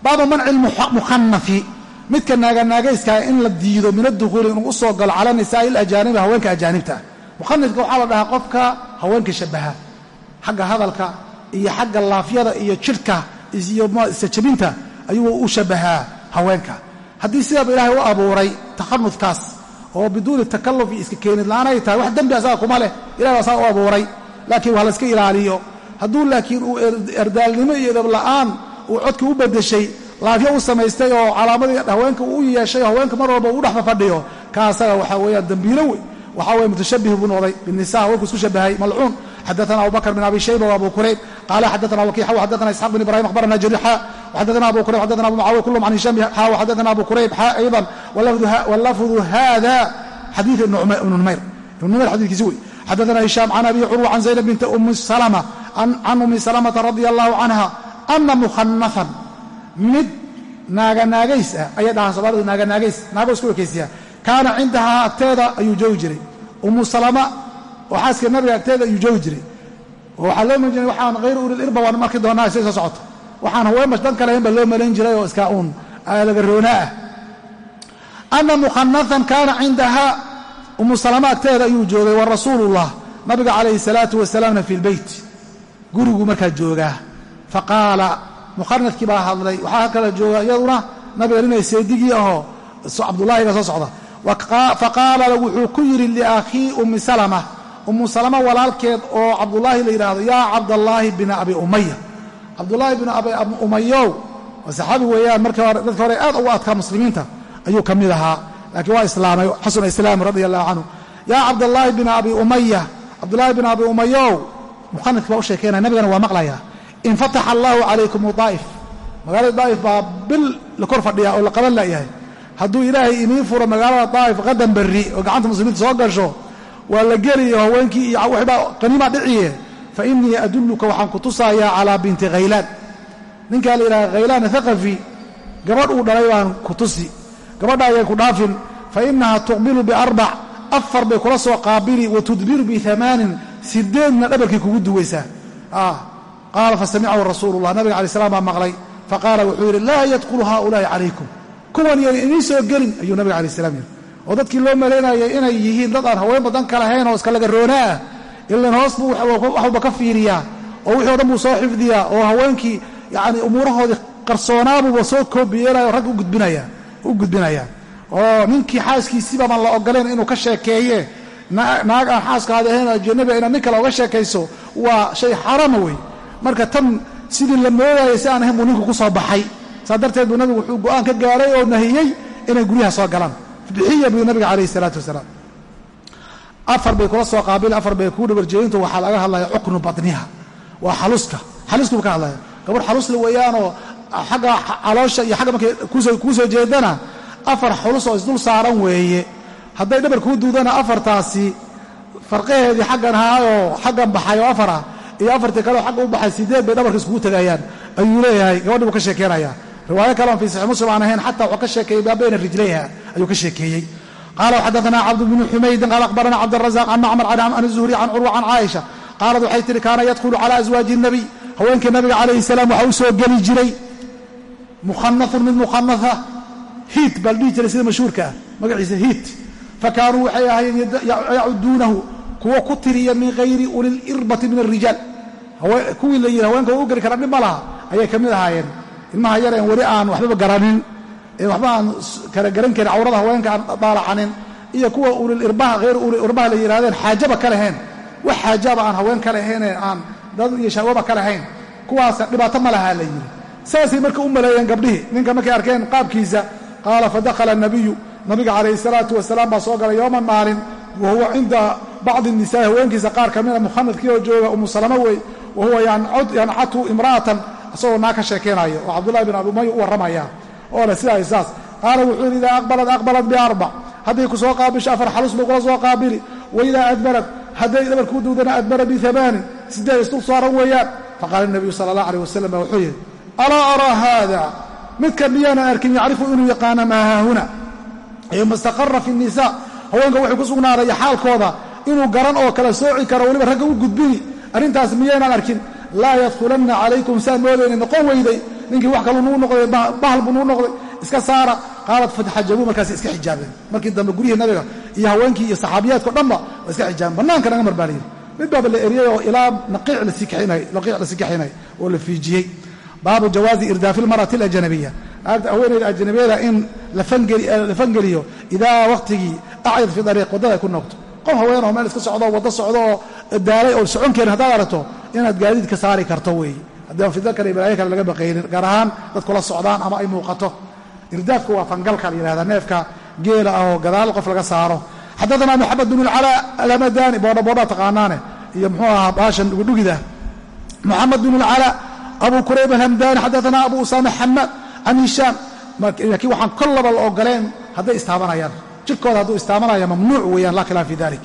baaba manci mukhanafi midka naaganaagayskaa in la diido min adukhuuli inuu u soo galo cala nisaa'i ilajaanibi haweenka ajaanibta. Ah waxaa la dhahaa qofka haweenka shabaha xagga hadalka iyo xagga laafyada iyo jidhka iyo isajabinta ayuu u shabahaa haweenka. Haddii sidaaba ilaahay u abuuray takhanufkaas oo biduuni takalluf iska keenid la'aan ay tahay wax dembi asaga kuma leh. Ilahay baa saa u abuuray laakiin waa la iska ilaaliyo. Hadduu laakiin uu erdaalnimo iyo edabla'aan uu codka u beddeshay laafyo u samaystay oo calaamadii haweenka uu yeeshay oo haweenka mar walba uu dhex fafadhiyo ka asaga waxaa weeyaan dembiilo wey waxaa weye mutashabih buu noqday binisa haweenku isku shabahay malcuun. Xadaana abubakr bin abi shayba wabu kurayb qaala xadaana wakiixa waxadaana isxaaq bin ibrahim akhbarana jarixa waxadaana abu kurayb xadaana abu mucaawiya kulluhum can hisham xa waxadaana abu kurayb xa aydan. Walafdu hada xadiid ibnu numayr. Ibnu numayr xadiidkiisi wey xadaana hishaam can abi curwa can zaynab binti umi salma can ummi salamata radia allahu canha ana mukhanafan mid naaganaagays ah ayay dhahaan soomaalidu naaganaagays naago isku ekaysiyaa kaana cindahaa agteeda ayuu joogi jiray. Ummu salama oo xaaska nabiga agteeda ayuu joogi jiray. Waxaa loo jiray waxaan hayru ulil irba waan marki doonaa say soo socoto. Waxaan haweenbash dhan kale haynba loo malayn jiray oo iskaa uun lagaroonaa ah. Ana mukhanafan kaana cindahaa ummu salama agteeda ayuu joogay wa rasuulullah nabiga calayhi salaatu wasalaamna fi lbeyt guriguu markaa joogaa. Faqaala mukhanafkii baa hadlay. Waxaa kala jooga iyaduna nabiga ninay seedigii ahoo cabdulaahiga soo socda. Faqaala wuxuu ku yidhi liakhii ummi salama. Ummu salama walaalkeed oo cabdulaahi la yidhaahdo yaa cabdallaahi bina abi umaya cabdulaahi binu abi umayow waa saxaabi weeyaan markii hore dadka hore aad ugu adkaa muslimiinta ayuu ka mid ahaa. Laakiin waa islaamay xasuna islaami radi allahu canhu yaa cabdallaahi bina abi umaya cabdulaahi bin abi umayow mukhanafkii baa u sheekeynaya nabigana waa maqlayaa infataxa allaahu calaykum daa'if magaalada daa'if baa bil la kor fadhiyaa oo la qaban la'yahay hadduu ilaahay iniin furo magaalada daa'if qadan berri oo gacanta muslimiinta soo gasho waa la geliyo haweenkii iyo waxbaa qaniimaa dhiciye fa innii adulluka waxaan ku tusayaa calaa binti khaylaan ninkaa la yidhaha khaylaan thaqafi gabadh uu dhalay baan ku tusi gabadha ayay ku dhaafin fa innaha tuqbilu biarbac afar bay kula soo qaabili wa tudbiru biamaanin sideedna dhabarkii kugu duwaysaa qaala fasamicahu rasuulu llah nabiga alai slam baa maqlay faqaala wuxuu yidhi laa yadkhulu haaulaa'i calaykum kuwan yay idiin soo gelin ayuu nabiga alai salam yidhi oo dadkii loo malaynayay inay yihiin dad aan haween badan ka lahayn oo iskalaga roonaa ah ilan hoos buu wax walba ka fiiriyaa oo wixii o dhan buu soo xifdiyaa oo haweenkii yani umuurahoodii qarsoonaabuu soo koobiyeelaya oo rag u gudbinaya oo ninkii xaaskiisiiba baan la ogolayn inuu ka sheekeeye naag aan xaaskaadi ahayn ajanabi inaad nin kale oga sheekayso waa shay xaaraama wey marka tan sidii la moodayay si aan ahayn buu ninku ku soo baxay. Saa darteed buu nabigu wuxuu go'aan ka gaaray oo nahiyey inay guryaha soo galaan. Bixiya buu nabiga calayhi salaatu wasalaam. Afar bay kula soo qaabili afar bay kuu dhabarjeedintu waxaa laga hadlaya cuqnu batniha waa xaluska. Xaluskuu ka hadlaya gabadh xalusla weeyaanoo xagga caloosha iyo xagga markay kuu soo jeedana afar xulus oo isdul saaran weeye. Hadday dhabar kuu duudana afartaasi farqaheedii xaggan haayoo xaggan baxay oo afar ah iyo afartii kaleoo xagga u baxay sideed bay dhabarka iskugu tegayaan ayuu leeyahay gabadhi buu ka sheekeynaya. Riwaayo kaleon fii saxi muslim aan ahayn xataa wuxuu ka sheekeeyey maa bayna rijlayha ayuu ka sheekeeyey. Qaala xadaana cabd bnu xumaydin qaala akhbarana cabdrazaq can macmar can zuhri can curwa can caaisha. Qaalad waxay tihi kaana yadkhulu cala aswaaji nabiy haweenkii nabiga calayhi salaam waxa u soo geli jiray mukhanafun mid mukhanaa hiit baa dhihi jiray sida mashhuurka ah magaciisa hiit. Fa kaanuu waxay ahaayeen yacuduunahu kuwa ku tiriya min hayri uliilirbati min alrijaal kuwii la yidhi haweenka u geli kara dhib ma laha. Ayay ka mid ahaayeen. Ilmaha yar een weli aan waxbaba garanin waxba aan garan karin cawrada haweenka aan daalacanin iyo kuwa ulilirbaha hayr ulilirbaha la yidhahdeen xaajaba ka lahayn. Wax xaajaba aan haween ka lahaynee aan dad iyo shahwaba ka lahayn. Kuwaas dhibaato ma lahaa la yidhi. Saasay marka u maleeyeen gabdhihii ninka markay arkeen qaabkiisa qaala fadakhala nabiyu nabiga calayhi salaatu wasalaam baa soo galay yowman maalin wa cinda bacdi nisaai haweenkiisa qaar ka mida mukhanadkii oo jooga umu salama wey wa huwa yancatu imra'atan isagoo naa ka sheekeynayo oo cabdullahi bin abi umay u warramaya. Oo leh sidaa isaas qaala wuxuu yidhi idaa aqbalad aqbalad biarbac hadday ku soo qaabisho afar xalus bay kula soo qaabili. Wa idaa adbarad hadday dhabarkuu duudana adbara biamaanin sideed isdul saaran weeyaan. Faqaala nabiyu sala allah aleyh wasalam baa wuxuu yidhi alaa araa haada? Midkan miyaanan arkin yacrifu inuu yaqaana maa haahuna ay mastaqara fi nisa haweenka wuxuu ku sugnaadaya xaalkooda inuu garan oo kala sooci karo weliba ragga u gudbini arrintaas miyaynaan arkin? Laa yadkhulanna calaykum saa moodayna noqon weyday. Ninkii wax kaluu nuu noqday bahal buu nuu noqday. Iska saara. Qaalat fatxajabuu markaas iska xijaabeen. Markii dambe guryihii nabiga iyo haweenkii iyo saxaabiyaadko dhanba waa iska xijaabeen. Bannaanka naga marbaaniyey mid baaba la eriyey oo ilaa naqiic la sii kaxinay oo la fiijiyey. Baabu jawaazi irdaafi lmar'ati alajnabiya. Haweeneyda ajnabiyada in la fangeliyo idaa wakhtigii acyad fi dariiq waddada ay ku noogto qof haweenoo meel iska socdo waddo socdo oo daalay oo socon karin haddaad aragto inaad gaadiid ka saari karto weeye haddii aan fidno kale kale laga baqaynin gaar ahaan dadku la socdaan ama ay muuqato. Irdaafka waa fangalka la yihahda neefka geela ah oo gadaal qof laga saaro. Xadaana moxamed bn اlcalaa alhamadani boodha boodha taqaanaane iyo muxuu ahaa baashan dhugidhugida moxamed bn اlcalaa abu kurayb alhamdani xadaana abu usaama xamaad can hishaam laakiin waxaan kol la ogoleen hadday istaabanayaan jirkooda hadduu istaabanaya mamnuuc weeyaan laa khilaaf dalik.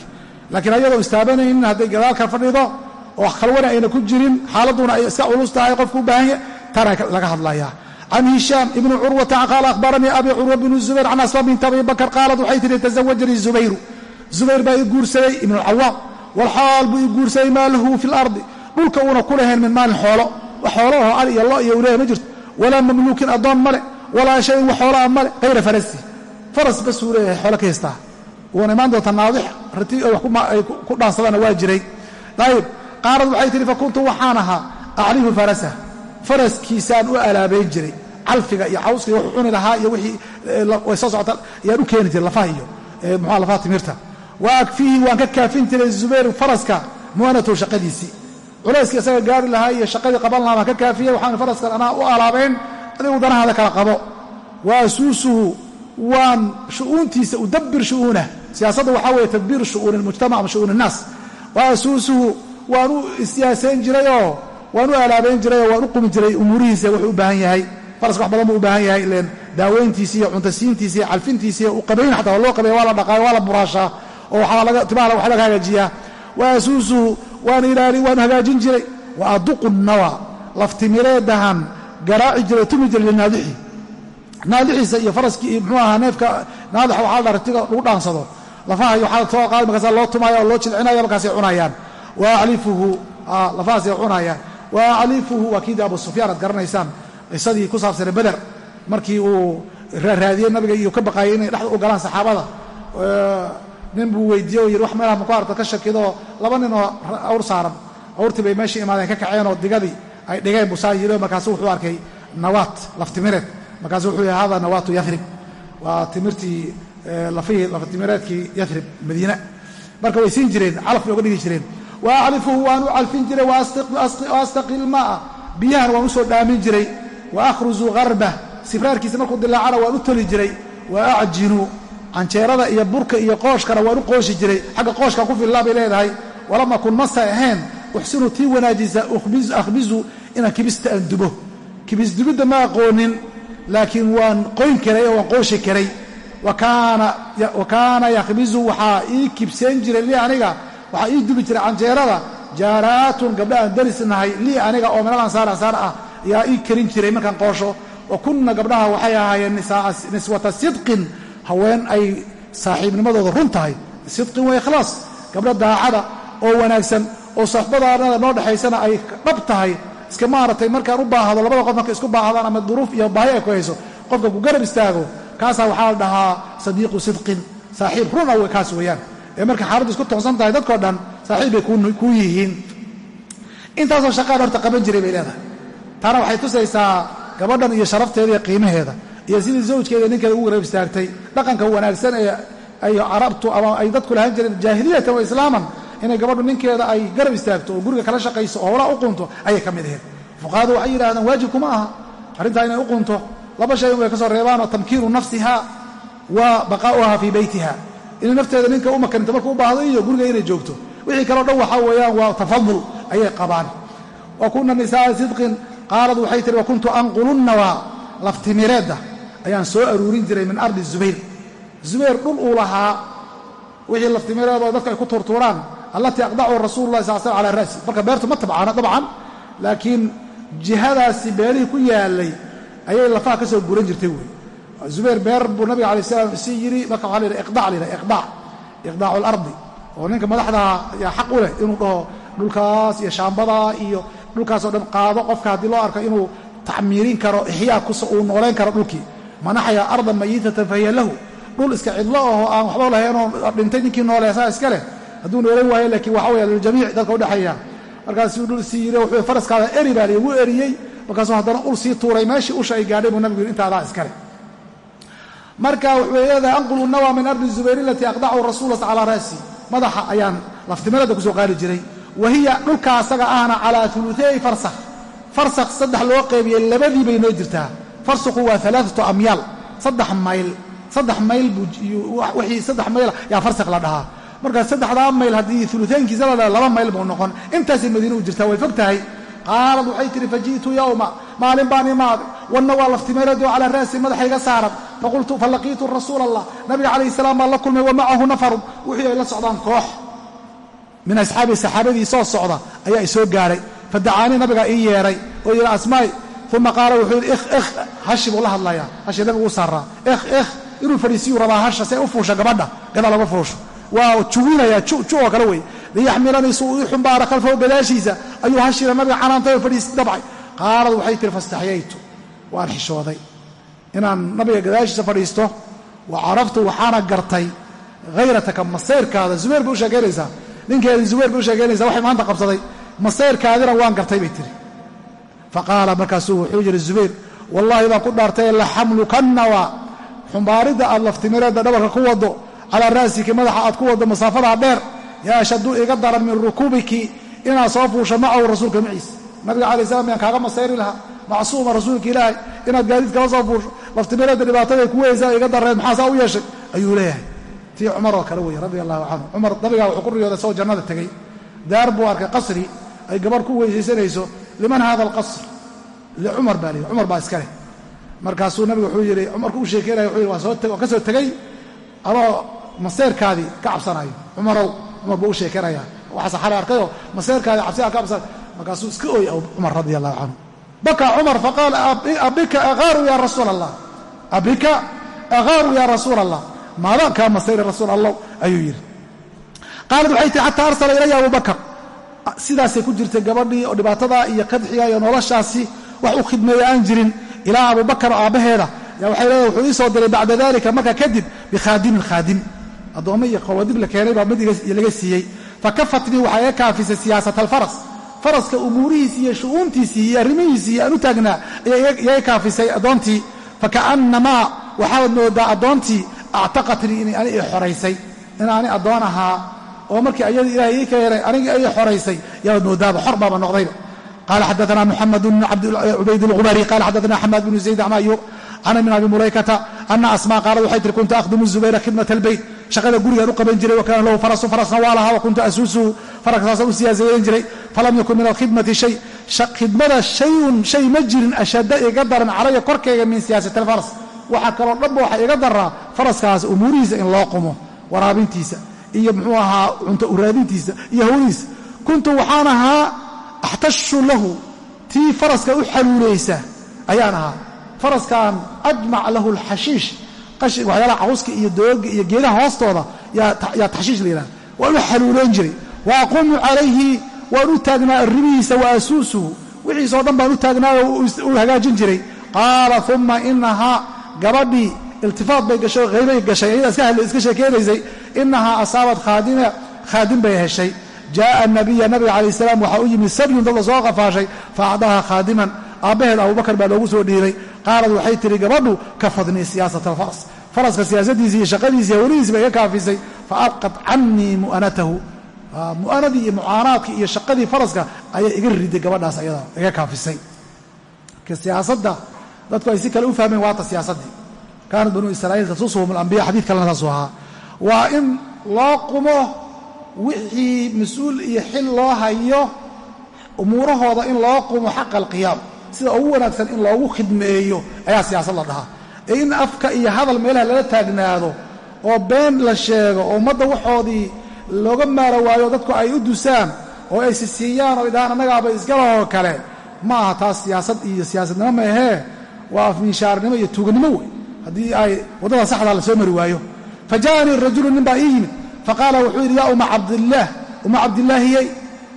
Laakiin ayadoo istaabanaynin hadday gadaalka fadhido oo khalwana ayna ku jirin xaaladuna ay iska culus tahay qofku u baahan yahy tana laga hadlayaa. Can hishaam ibni curwata qaala akhbaranii abi curwa bnu zubayr can asma binti abi bakr qaalat waxay tihi tasawajanii zubayru zubayr baa ii guursaday ibnu alcawaam walxaal buu ii guursaday maa lahu fi lardi dhulka uuna ku lahayn min maalin xoolo. Wax xoolaho al iyo lo iyo uleeya ma jirto. Walaa mamluukin faras basuu leeyahay xoolo ka haystaa wuuna imaan doontaa naadix rati ay ku dhaansadaana waa jiray. Ayib qaarad waxay tihi fakuntu waxaan ahaa aclifu farasa. Faraskiisaan u alaabayn jiray. Calfiga iyo cawska iyo wuxuu cuni lahaa iyo wixii way soo socota ayaan u keeni jiray lafaha iyo muxua lafaha timirta. Wa akfiihi waan ka kaafin jiray zubayr faraska mu'anatow shaqadiisii culayskii isaga gaari lahaa iyo shaqadii qaban lahaa baan ka kaafiyey waxaan faraskan anaa u alaabayn adigu danahaada kala qabo. Wa asuusuhu waan shu'uuntiisa udabbir shu'uunah. Siyaasadda waxaa weeye tadbiir shu'uuni almujtamac ama shu'uuni innaas wa asuusuhu waan u siyaasayn jirayoo waan u alaabayn jirayoo waan u qumi jiray umuurihiisa wuxuu u baahan yahay. Faraska wax badan buu u baahan yahay ileen daaweyntiisi iyo cuntasiintiisi iyo calfintiisi iyo qabayn xataa waa loo qabeeya waa la dhaqaayo waa la buraashaa oo timaha wax laga hagaajiyaa. Wa asuusuhu waan waan hagaajin jiray. Wa aduqu nawa laftimireedahan garaaci jiray tumi jiray linaadixi naadixiisa iyo faraskii muxuu ahaa neefka naadixa waxaa la ratiga lagu dhaansado. Lafaha iyo waxaa soo qaadi markaasa loo tumaya oo loo jilcinaya markaasay cunayaan. Wa aclifuhu lafahaasay cunayaan. Wa waa kiida abu sufyaan aad garanaysaan qisadii ku saabsanay beder markii uu raaraadiyey nabiga iyo ka baqaayay inay dhexda u galaan saxaabada. Nin buu weydiiye oo yidhi wax meelaha maku arta ka shakido laba nin oo awr saaran. Awrtii bay meeshii imaadeen ka kaceen oo digadii ay dhigeen buu saa yidhi markaasu wuxuu arkay nawaat laftimireed markaasu wuxuu yihi hada nawaatu yarib waa timirtii lafihii laftimireedkii yarib madiina. Marka way siin jireen calaf bay uga dhigi jireen. Wa waan u calfin jiray wa astaqi ilma'a biyahan waan u soo dhaamin jiray. Wa akhruzu sifraarkiisa markuu dilaacana waan u toli jiray. Wa acjinu canjeerada iyo burka iyo qooshkana waan u qooshi jiray. Xagga qooshka ku fillaa bay leedahay. Walam akun masa ahayn uxsinu tii wanaajisa akhbizu inaan kibista aan dubo. Kibisdubidda ma aqoonin laakiin waan qoyn karay oo waan qooshi karay. Wa kaana yakhbizu waxaa ii kibseen jiray lii aniga waxaa ii dubi jiray canjeerada jaaraatun gabdha aan darisnahay lii aniga oo minal ansaar ansaar ah ayaa ii karin jiray markaan qoosho. Wa kunna gabdhaha waxay ahaayeen niswata sidqin haween ay saaxiibnimadooda run tahay. Sidqin wa ikhlaas. Gabdho daacada oo wanaagsan oo saxbadaanada noo dhexaysana ay dhab tahay iska maaragtay markaan u baahdo labada qof markay isku baahdaan ama duruuf iyo baahi ay ku hayso qofka ku garab istaago kaasaa waxaa la dhahaa sadiiqu sidqin saaxiib. Runa kaas weeyaan. Ee markay xaaladdu isku toonsan tahay dadkoo dhan saaxiib bay kuu yihiin. Intaasoo shaqaan horta qaban jiray bay leedahay. Taana waxay tusaysaa gabadhan iyo sharafteeda iyo qiimaheeda iyo sidii zawjkeeda ninkeeda ugu garab istaagtay dhaqanka wanaagsan ee ay carabtu ama ay dadku lahaan jireen jaahiliyatan wa islaaman inay gabadhu ninkeeda ay garab istaagto oo guriga kala shaqayso oo howlaha u qunto ayay ka mid ahayd. Fuqahadu waxay yidhahdaan waajibkuma aha. Arrintaa inay u qunto. Laba shay way ka soo reebaanoo tamkiinu nafsiha wa baqaa'uha fii beytiha inay nafteeda ninka u makaninto markuu u baahdo iyo guriga inay joogto. Wixii kaleo dhan waxaa weeyaan waa tafadul ayay qabaan. Wa kunna nisaaa sidqin qaalad waxay tihi wa kuntu anqulu nawaa laftimireedda. Ayaan soo aruurin jiray min ardi zubayr. Zubayr dhul uu lahaa wixii laftimireedoo dadka ay ku turtuuraan allatii aqdacu rasuulu llahi sal slam calaa ra'si. Marka beertu ma tabcaana dabcan laakiin jihadaasi beerihii ku yaalay ayay lafaha ka soo guran jirtay wey. Zubayr beer buu nabiga alay slam si yidhi marka waxaa la iqdac la yidhaha iqdac iqdaacu alardi oo ninka madaxdaa yaa xaq u leh inuu dhaho dhulkaas iyo shaambadaa iyo dhulkaasoo dhan qaado qofka haddii loo arko inuu tacmiirin karo ixyaa uu noolayn karo dhulkii. Manaxya ardan mayitatan fahiya lahu. Dhul iska cidlo aho aan waxba lahaynoo dhintay ninkii nooleesaa iska leh hadduu noolan waayo laakiin waxa weya liljamiic dadka udhexeeya markaasuu dhul sii yiri wuxuu faraskaada eri baa liigu eriyey. Markaasuu haddana ul sii tuuray meeshii usha ay gaadhay buu nabigu yidhi intaadaa iska leh. Marka wuxuu leedahay anqulu nawa min ardi zubayr alatii aqdacu rasuula calaa ra'si madaxa ayaan laftimirada ku soo qaali jiray. Wa hiya dhulka asaga ahna calaa uluثeey farsakh. Farsakh saddex loo qeybiyey labadii bay noo jirtaa. Farsakhu waa alaaatu amyaal saddex mayl. Saddex mayl wixii saddex mayl yaa farsakh la dhahaa markaa saddexdaa mayl haddii uluaynkiisa la dhaha laba mayl buu noqon. Intaasay madiine u jirtaa way fog tahay. Qaalad waxay tihi faji'tu yowma maalin baan imaaday wanna waa laftimeeladoo calaa ra'si madaxayga saaran. Faqultu falaqiitu rasuula allah nabiga calayhi salaam baan la kulmay wa macahu nafarun wixii ay la socdaan koox min asxaabii saxaabadii soo socda ayaa isoo gaadhay fadacaanii nabigaa ii yeedhay oo yidhi asmaay. Uma qaala wuxuu yidhi ikh ikh hashi buu la hadlayaa. Hashi nabigu u saaraa ikh ikh inuu fadhiisiyuu rabaa hasha si u fuusho gabadha gadaal laga fuusho waa juwinayaa ju oo kale wey. Liyaxmilanii suu ii xumbaara khalfahu gadaashiisa ayuu hashina nabiga canaantay oo fadhiisi dabcay. Qaalad waxay tihi fastaxyaytu. Waan xishooday. Inaan nabiga gadaashiisa fadhiisto wa caraftu waxaana gartay hayrataka masayrkaada. Zubayr bay u sheekaynaysaa ninkeedii zubayr bay u waxay maanta qabsaday. Masayrkaadina waan gartay bay tihi faqaala markaasuu wuxuu yidhi zubayr wallaahi baan ku dhaartay laxamlukannawa xumbaaridda aad laftimireedda dhabarka ku wado calaa ra'siki madaxa aad ku waddo masaafadaa dheer yaa ashaddu iga daran min rukuubiki inaad soo fuusho macahu rasuulka maciisa nabiga calai salam yaan kaaga masayri lahaa macsuuma rasuulka ilaahay inaad gaadiid kala soo fuusho laftimireedda dhibaataday ku weysaa iga darreed maxaa saa u yeeshay? Ayuu leeyahay. Tii cumar oo kale weeye radia allahu canhu. Cumar nabigaa wuxuu ku riyooday isagoo jannada tegey. Daar buu arkay qasri ay gabarh ku weysaysanayso liman hada alqasr? Licumar baa lihi cumar baa iska leh. Markaasuu nabigu wuxuu yidhi cumarku u sheekeynaya wuxuu yidhi waan ka soo tegey adoo maseerkaadii ka cabsanayo cumarow cumar buu u sheekeynayaa waxaase xalay arkayoo maseerkaadii cabsi ka cabsanayo markaasuu iska ooy cumar radia allahu canhu baka cumar faqaala abika akaaru ya rasuul allah abika akaaru ya rasuul allah maadaan kaa masayri rasuul allah ayuu yidhi. Qaalad waxay tihi xataa arsala ilaya abubakar sidaasay ku jirtay gabadhii oo dhibaatadaa iyo kadxiga iyo noloshaasi wax u khidmeeya aan jirin. Ilaa abubakar aabbaheeda yaa waxay leedahay wuxuu ii soo diray bacda dalika marka kadib bikhaadimin khaadim addoommo iyo qawadib la keenay baa mid laga siiyey. Fakafatnii waxaa iga kaafisay siyaasat alfaras faraska umuurihiisii iyo shu'uuntiisii iyo arrimihiisii aan u taagnaa iga kaafisay addoontii faka'annamaa waxaad moodaa addoontii actaqatnii inay ani ii xoraysay. In ani addoon ahaa oo markii ayada ilahay ii keenay aniga ii xoraysay yaad moodaaba xor baaba noqdayba qala xadaana muxamed bn cubayd اlqubari qala xadaana xamaad bnu zayd an ayub can min abi mulaykata ana asma qaalad waxay tiri kuntu akhdimu zubayra khidmat albeyt shaqada gurigaan u qaban jiray wakana lahu farasun farasna waa lahaa wakuntu asuusuhu farasaasa u siyaasayeyn jiray. Falam yakun min alkhidmati shay. Khidmada shayun shay ma jirin ashadda iga daran calaya korkayga min siyaasati alfaras waxaa kaloo dhanba waxa iga daraa faraskaas umuurihiisa in loo qumo waraabintiisa iyo muxuu ahaa cunto uraadintiisa iyo hawadiisa kuntu waxaan ahaa axtashu lahu tii faraska u xaluulaysa ayaan ahaa. Faraskan ajmac lahu alxashiish waxyaalaha cawska iyo dooga iyo geedaha hoostooda yaa taxshiish la yidhaha waan u xaluulayn jiray. Wa aquumu calayhi waan u taagnaa arrimihiisa wa asuusuhu wixiisoo dhan baan u taagnaayo u hagaajin jiray. Qaala uma inahaa gabadhii iltifaat bay gashay oo haybay gashay ayadaa iska sheekeynaysay inahaa asaabat khaadim bay heshay. Jaءa nabiya nabiga calayh salaam waxaa u yimid sabyun dad la soo qafaashay faacdaha khaadiman. Aabbaheed abubakar baa loogu soo dhiibay. Qaalad waxay tihi gabadhu ka fadnii siyaasat alfaras faraska siyaasadiisii iyo shaqadiisii hawlihiisi bay iga kaafisay. Faabqat canii mu'anatahu. Mu'anadii iyo mucaanaadkii iyo shaqadii faraska ayay iga riday gabadhaas ayada iga kaafisay. Siyaasadda dadku ay si kale u fahmeen waata siyaasaddii kaanat banuu israa'iil tasusuhum alambiya xadiid kalena saasuu ahaa. Waa in loo qumo wixii mas'uul iyo xil loo hayo umuurahooda in loo qumo xaqa alqiyaam. Sida ugu wanaagsan in loogu khidmeeyo ayaa siyaasad la dhahaa ee in afka iyo hadal meelaha lala taagnaado oo been la sheego oo ummadda waxoodii looga maara waayo dadku ay u dusaan oo ay sisiiyaan oo idhahaan annagaaba isgalahoo kale ma aha taas siyaasad iyo siyaasadnimo ma ahee waa afminshaarnimo iyo tuuganimo wey haddii ay waddada saxdaa la soo mari waayo. Fa ja'anii rajulu nin baa ii yimid. Faqaala wuxuu yidhi yaa uma cabdillaah uma cabdillaahiyey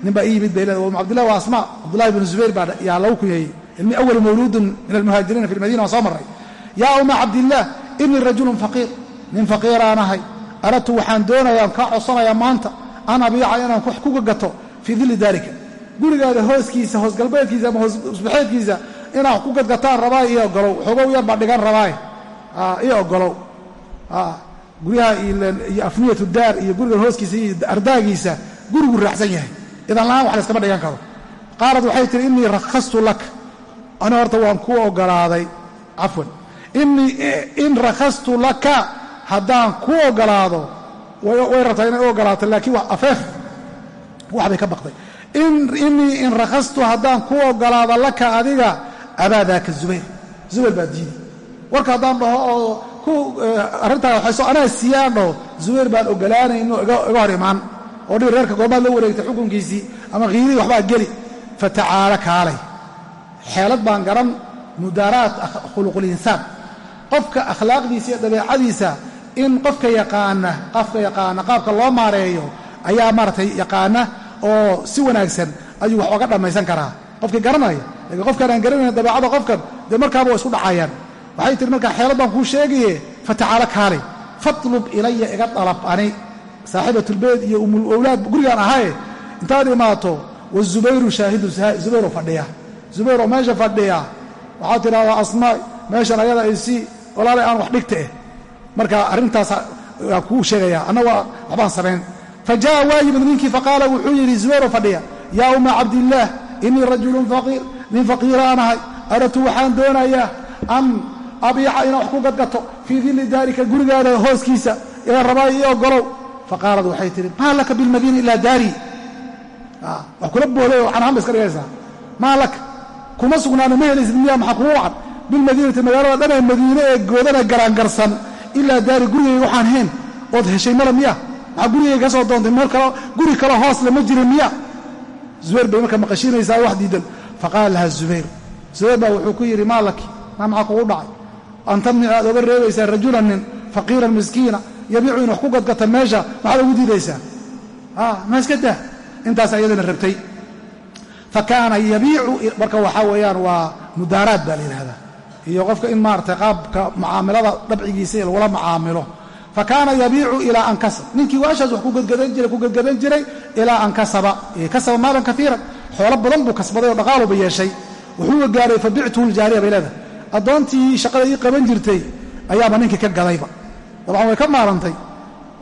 nin baa ii yimid bay leeda uma cabdillah waa asmaa. Cabdullahi bnu zubayr baa yaa lagu kuyeeyey ilmi awal mawluudun min almuhaajiriina fi lmadiina waan soo marray yaa uma cabdillaah inii rajulun faqiir nin faqiiraan ahay. Aradtu waxaan doonayaa kaa codsanayaa maanta. An abiica inaan kuga gato fii dilli daalika. Gurigaada hooskiisa hoos galbeedkiisa ama hoosbaxeedkiisa inaan ku gadgataan rabaa io ogolow. Xoogow yar baa dhigan rabaaye io ogolow. Guryaha iyo afniyatu daar iyo gurigan hooskiisa iyo ardaagiisa gurigu raacsan yahay. Idan la'aan wax layskama dhigan karo. Qaalad waxay tihi innii rakhastu lak. Ani horta waan ku ogolaaday. Cafwan in rakhastu laka haddaan ku ogolaado way rabtaa inay u ogolaato laakiin wax afeef. Wax bay ka baqday. Innii in rakhastu haddaan ku ogolaado laka adiga abaa daaka zubayr. Zubayr baa diidi. Warka haddaan dhaho oo arrintaa waxayso anaa siiyaan dhaho zubayr baan ogolaanayno iga hor imaan. Oo dhir reerka goormaad la wareegtay xukunkiisii ama khiirii waxbaa geli. Fatacaala kaalay xeelad baan garan mudaaraat khuluqulinsaan qofka akhlaaqdiisa iyo dabeecadiisa in qofka yaqaana qofka yaqaana qaabka loo maareeyo ayaa maaratay yaqaana oo si wanaagsan ayuu wax oga dhammaysan karaa. Qofkii garanaya laakiin qofkaan aan garanayn dabeecada qofkan dee markaaba waa isku dhacayaan. Waxay tihi markaa xeelad baan kuu sheegaye fatacaala kaalay fatlub ilaya iga dalab ani. Saaxiibatulbeyd iyo umul owlaad gurigaan ahaye intaad imaato wazubayru shaahidu zubayroo fadhiya. Zubayroo meesha fadhiya. Waxaad tidhahdaa asmaa meeshan ayada ay si walaalay aan wax dhigta eh. Marka arrintaas waa kuu sheegaya annaga waxbaan samayn fa ja'a waa ninkii faqaala wuxuu yidhi zubayroo fadhiya yaa umma cabdillaah innii rajulun faqiir nin faqiira aan ahay aradtu waxaan doonayaa an abiica inaan wax ku gadgato fii dilli daarika gurigaada hooskiisa ila rabaa io ogolow faqaalad waxay tihi maa laka bilmadiina ilaa daari. Wax kula boolay oo ba iska dhigaysaa. Maa laka kuma sugnaana ma helaysid miyaa maxaa kugu wacan bilmadiinati magaalada dhan ee madiine ee goodana garaangarsan ilaa daari gurigayga waxaan hayn ood heshay male miya maxaa gurigayga ka soo doontay meel kalo guri kaloo hoosle ma jirin miya zubayr bay marka maqashiinaysaa wax diidan faqaala laha zubayr zubayr baa wuxuu ku yidhi maa laki maa maxaa kugu dhacay an aad oga reebaysaa rajulan nin faqiiran miskiina yabiicu in wax ku gadgata meesha maxaad ugu diidaysaa ma iska daa intaas ayadana rabtay fa kaana yabiicu marka waxaa weeyaan waa mudaaraad baa la yidhahdaa iyo qofka in maaratay qaabka mucaamilada dhabcigiisa lagula mucaamilo fa kaana yabiicu ilaa an kasab ninkii waashaas wax ku gadgadan jiray ilaa an kasaba. Kasaba maalan kaiiran xoolo badan buu kasbaday oo dhaqaaluba yeeshay. Wuxuuga gaaray fa ljaariya bay leedahay. Addoontii shaqada ii qaban jirtay ayaaba ninkii ka gadayba. Dabcan way ka maarantay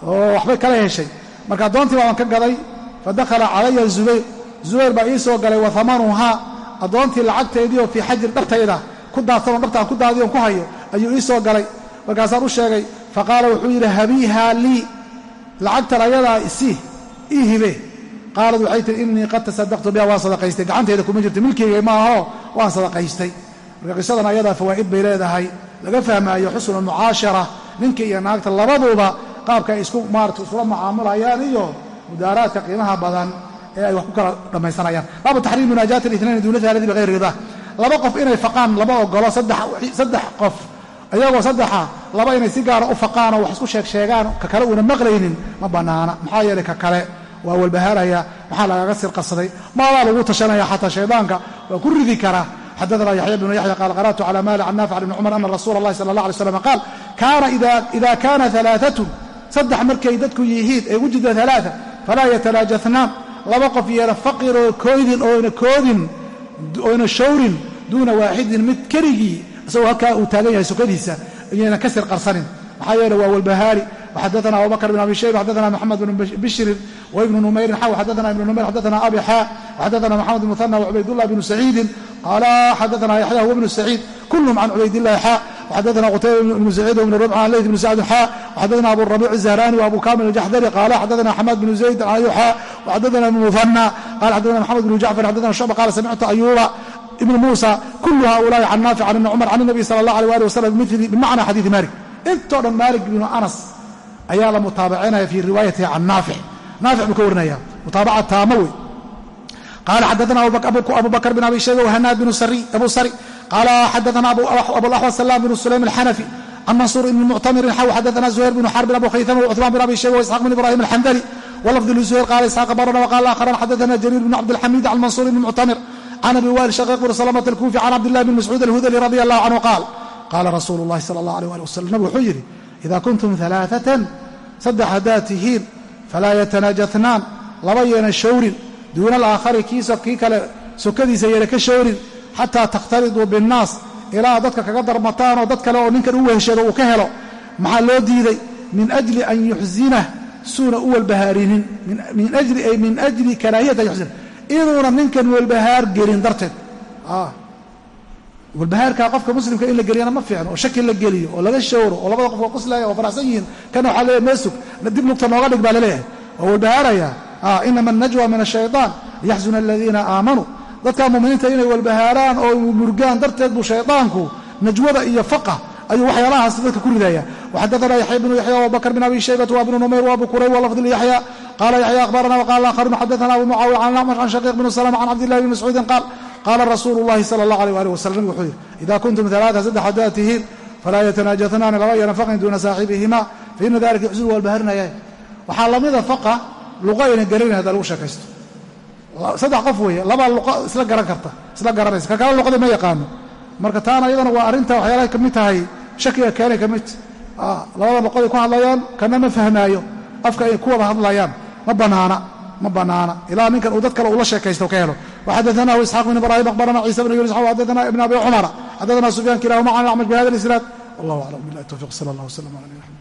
oo waxbay kala heshay. Marka addoontii baaban ka gaday fa calaya zubayr. Zubayr baa ii soo galay wa hamanuhaa addoontii lacagteedii oo fii xajir dhabtayda ku daadsanoo dhabtaan ku daadiyon ku hayo ayuu ii soo galay. Markaasaan u sheegay fa qaala wuxuu yidhi habiihaa lii lacagtan ayadaa isii ii hibe. Qaalad waxay tihi innii qad tasadaqtu biha waan sadaqaystay. Gacanteeda kuma jirta milkeyga maaho waan sadaqaystay. Marka qisadan ayadaa fawaa'id bay leedahay. Laga fahmaayo xusnu mucaashara ninka iyo naagta labaduba qaabka ay isku maarata iskula mucaamalayaan iyo mudaaraadka qiimaha badan ee ay wax ku kala dhammaysanayaan. Baabu taxriim munaajaati اlitnayn duuna aaladi bihayri ridaa laba qof inay faqaan lama ogolo saddex qof. Iyagoo saddexa laba inay si gaara u faqaan wax isku sheeg sheegaan ka kale uuna maqlaynin ma bannaana maxaa yeelay ka kale. Waa walbahaaraya maxaa lagaga sirqasaday maadaa lagu tashanaya xataa shaydaanka waa ku ridi karaa xadana yaxya bnu yaxya qaal qara'tu cala mali can naafic bni cumar ana rasuula اllahi sala اllah alay slam qaal kaana ida kana alaaatun saddex markay dadku yihiin ee wujida alaaa falaa yatalaajatnaan laba qof yeena faqiroo koydin oyna koodin oyna shawrin duuna waaxidin mid keligii isagoo halkaa uu taagan yahay sokadiisa iyayna ka sir qarsanin. Maxaa yeele waa walbahaari. Xadana بكر بن abi shayb xadana محمد بن bishrin وابن نمير xaw ابن نمير numayr xadana abi وحدثنا محمد maxamed مثنى وعبيد الله بن saciidin قال حدثنا yaxya وابن bnu كلهم عن can الله xaa وxadثna qتيبة بن سعيid وبن ربع عن ليث بن سعد xا وxadثna أبو الربيع الزهراني وأبو كامل الجحdري qاla xadثna حماد بن زيد عن أyو xا وxadثna بن مثنى qال xadثna محمد بن جعفر xadثna شعبة qال سمعت أyuba بن موسى كل هؤلاءi عن نافع عن بن cمر عن النبي صلى الله عليه وaلي وسلم بمعنى xadيiث مالك intoo dhan malik بن أنس ayaa la mutaabacinaya fii riwaayatihi can naafic naafic buu ka warinaya mutaabaca taamo wey qaala xadana abu bakr bin abi shayba whanaad bn abu sari qala xadana abuaxwas salam bn sulaym alxanafi can mansuur ibni muctamirin xaw xadana zuhayr bn xarbin abu khaytama wcutmaan bn abi shayba waisxaq bn ibrahim alxandali walafd lizuhayr qala isxaaq barana waqala aakharan xadana jariir bn cabdilxamiid can mansuur ibni muctamir can abi wail shaqiiq bn salamata alkuufi can cabdillahi bn mascuud alhudali radi allahu canhu qaal qaala rasuulu llahi sala allah aleh ali wasalam nabig wuxuu yidhi ida kuntum alaaatan saddex haddaad tihiin falaa yatanaajahnaan laba yeena shawrin duuna alaakhari kii kale sokadiisa yeena ka shawrin xataa takhtaliduu binnaas ilaa dadka kaga darmataan oo dad kale oo ninkan u weheshado uu ka helo. Maxaa loo diiday? Min ajli an yuxzinah suuna u walbahaarinin. Min ajli ay min ajli karaahiyat an yuxzina. Inuuna ninkan walbahaar gelin darteed. Walbahaarkaa qofka muslimka in la geliyana ma fiicno oo shaki la geliyo oo laga shawro oo labada qof waa qoslaya oo faraxsan yihiin kana waxaa leeyahy meesug dib lugta nooga dhig baa la leeyahay waa walbahaaraya inama annajwa min ashayطaan yaxzuna aladiina aamanuu dadka muminiinta inay walbahaaraan oo murgaan darteed buu shaydaanku najwada iyo faqa ayuu waxyaalahaas dadka ku ridaya. Waxadaana yaxya bnu yaxya wabakr bin abi shaybata wa bnu numayr wa abu kurayb walafdi lyaxya qala yaxya akhbarana waqala akharun xadaana abu mucaawiya can acmash can shaqiiq bn salama can cabdillahi bni mascuudin qaal qaala rasuulu llahi sala allah alيh ali wasalam nabigu wuxuu yidhi ida kuntum alaaa saddex haddaad tihiin falaa yatanaajatanaani laba yanafaqin duuna saaxibihima faina dalika yuxsinu walbaharinaya waxaa lamida faqa luqo ayna garanayn saddex qof weeye labaa luqo isla garan karta isla garanaysa. Ka kale luqada ma yaqaano. Marka taana iyadana waa arrinta waxyaalahay ka mid tahay shakiga keenay ka mid labada luqaday ku hadlayaan kana ma fahmaayo afka ay ku wada hadlayaan. Ma banaana ma banaana. Ilaa ninkan uu dad kale ula sheekaysto ka helo. Waxadaanahu isxaaq bin ibrahim akhbarana ciisa bn yunis xadana ibn abi cumara. Xadana sufyaan kilahuma can acmash bihada isnaad wallahu aclam bilahi towfiq sala allah wslam ala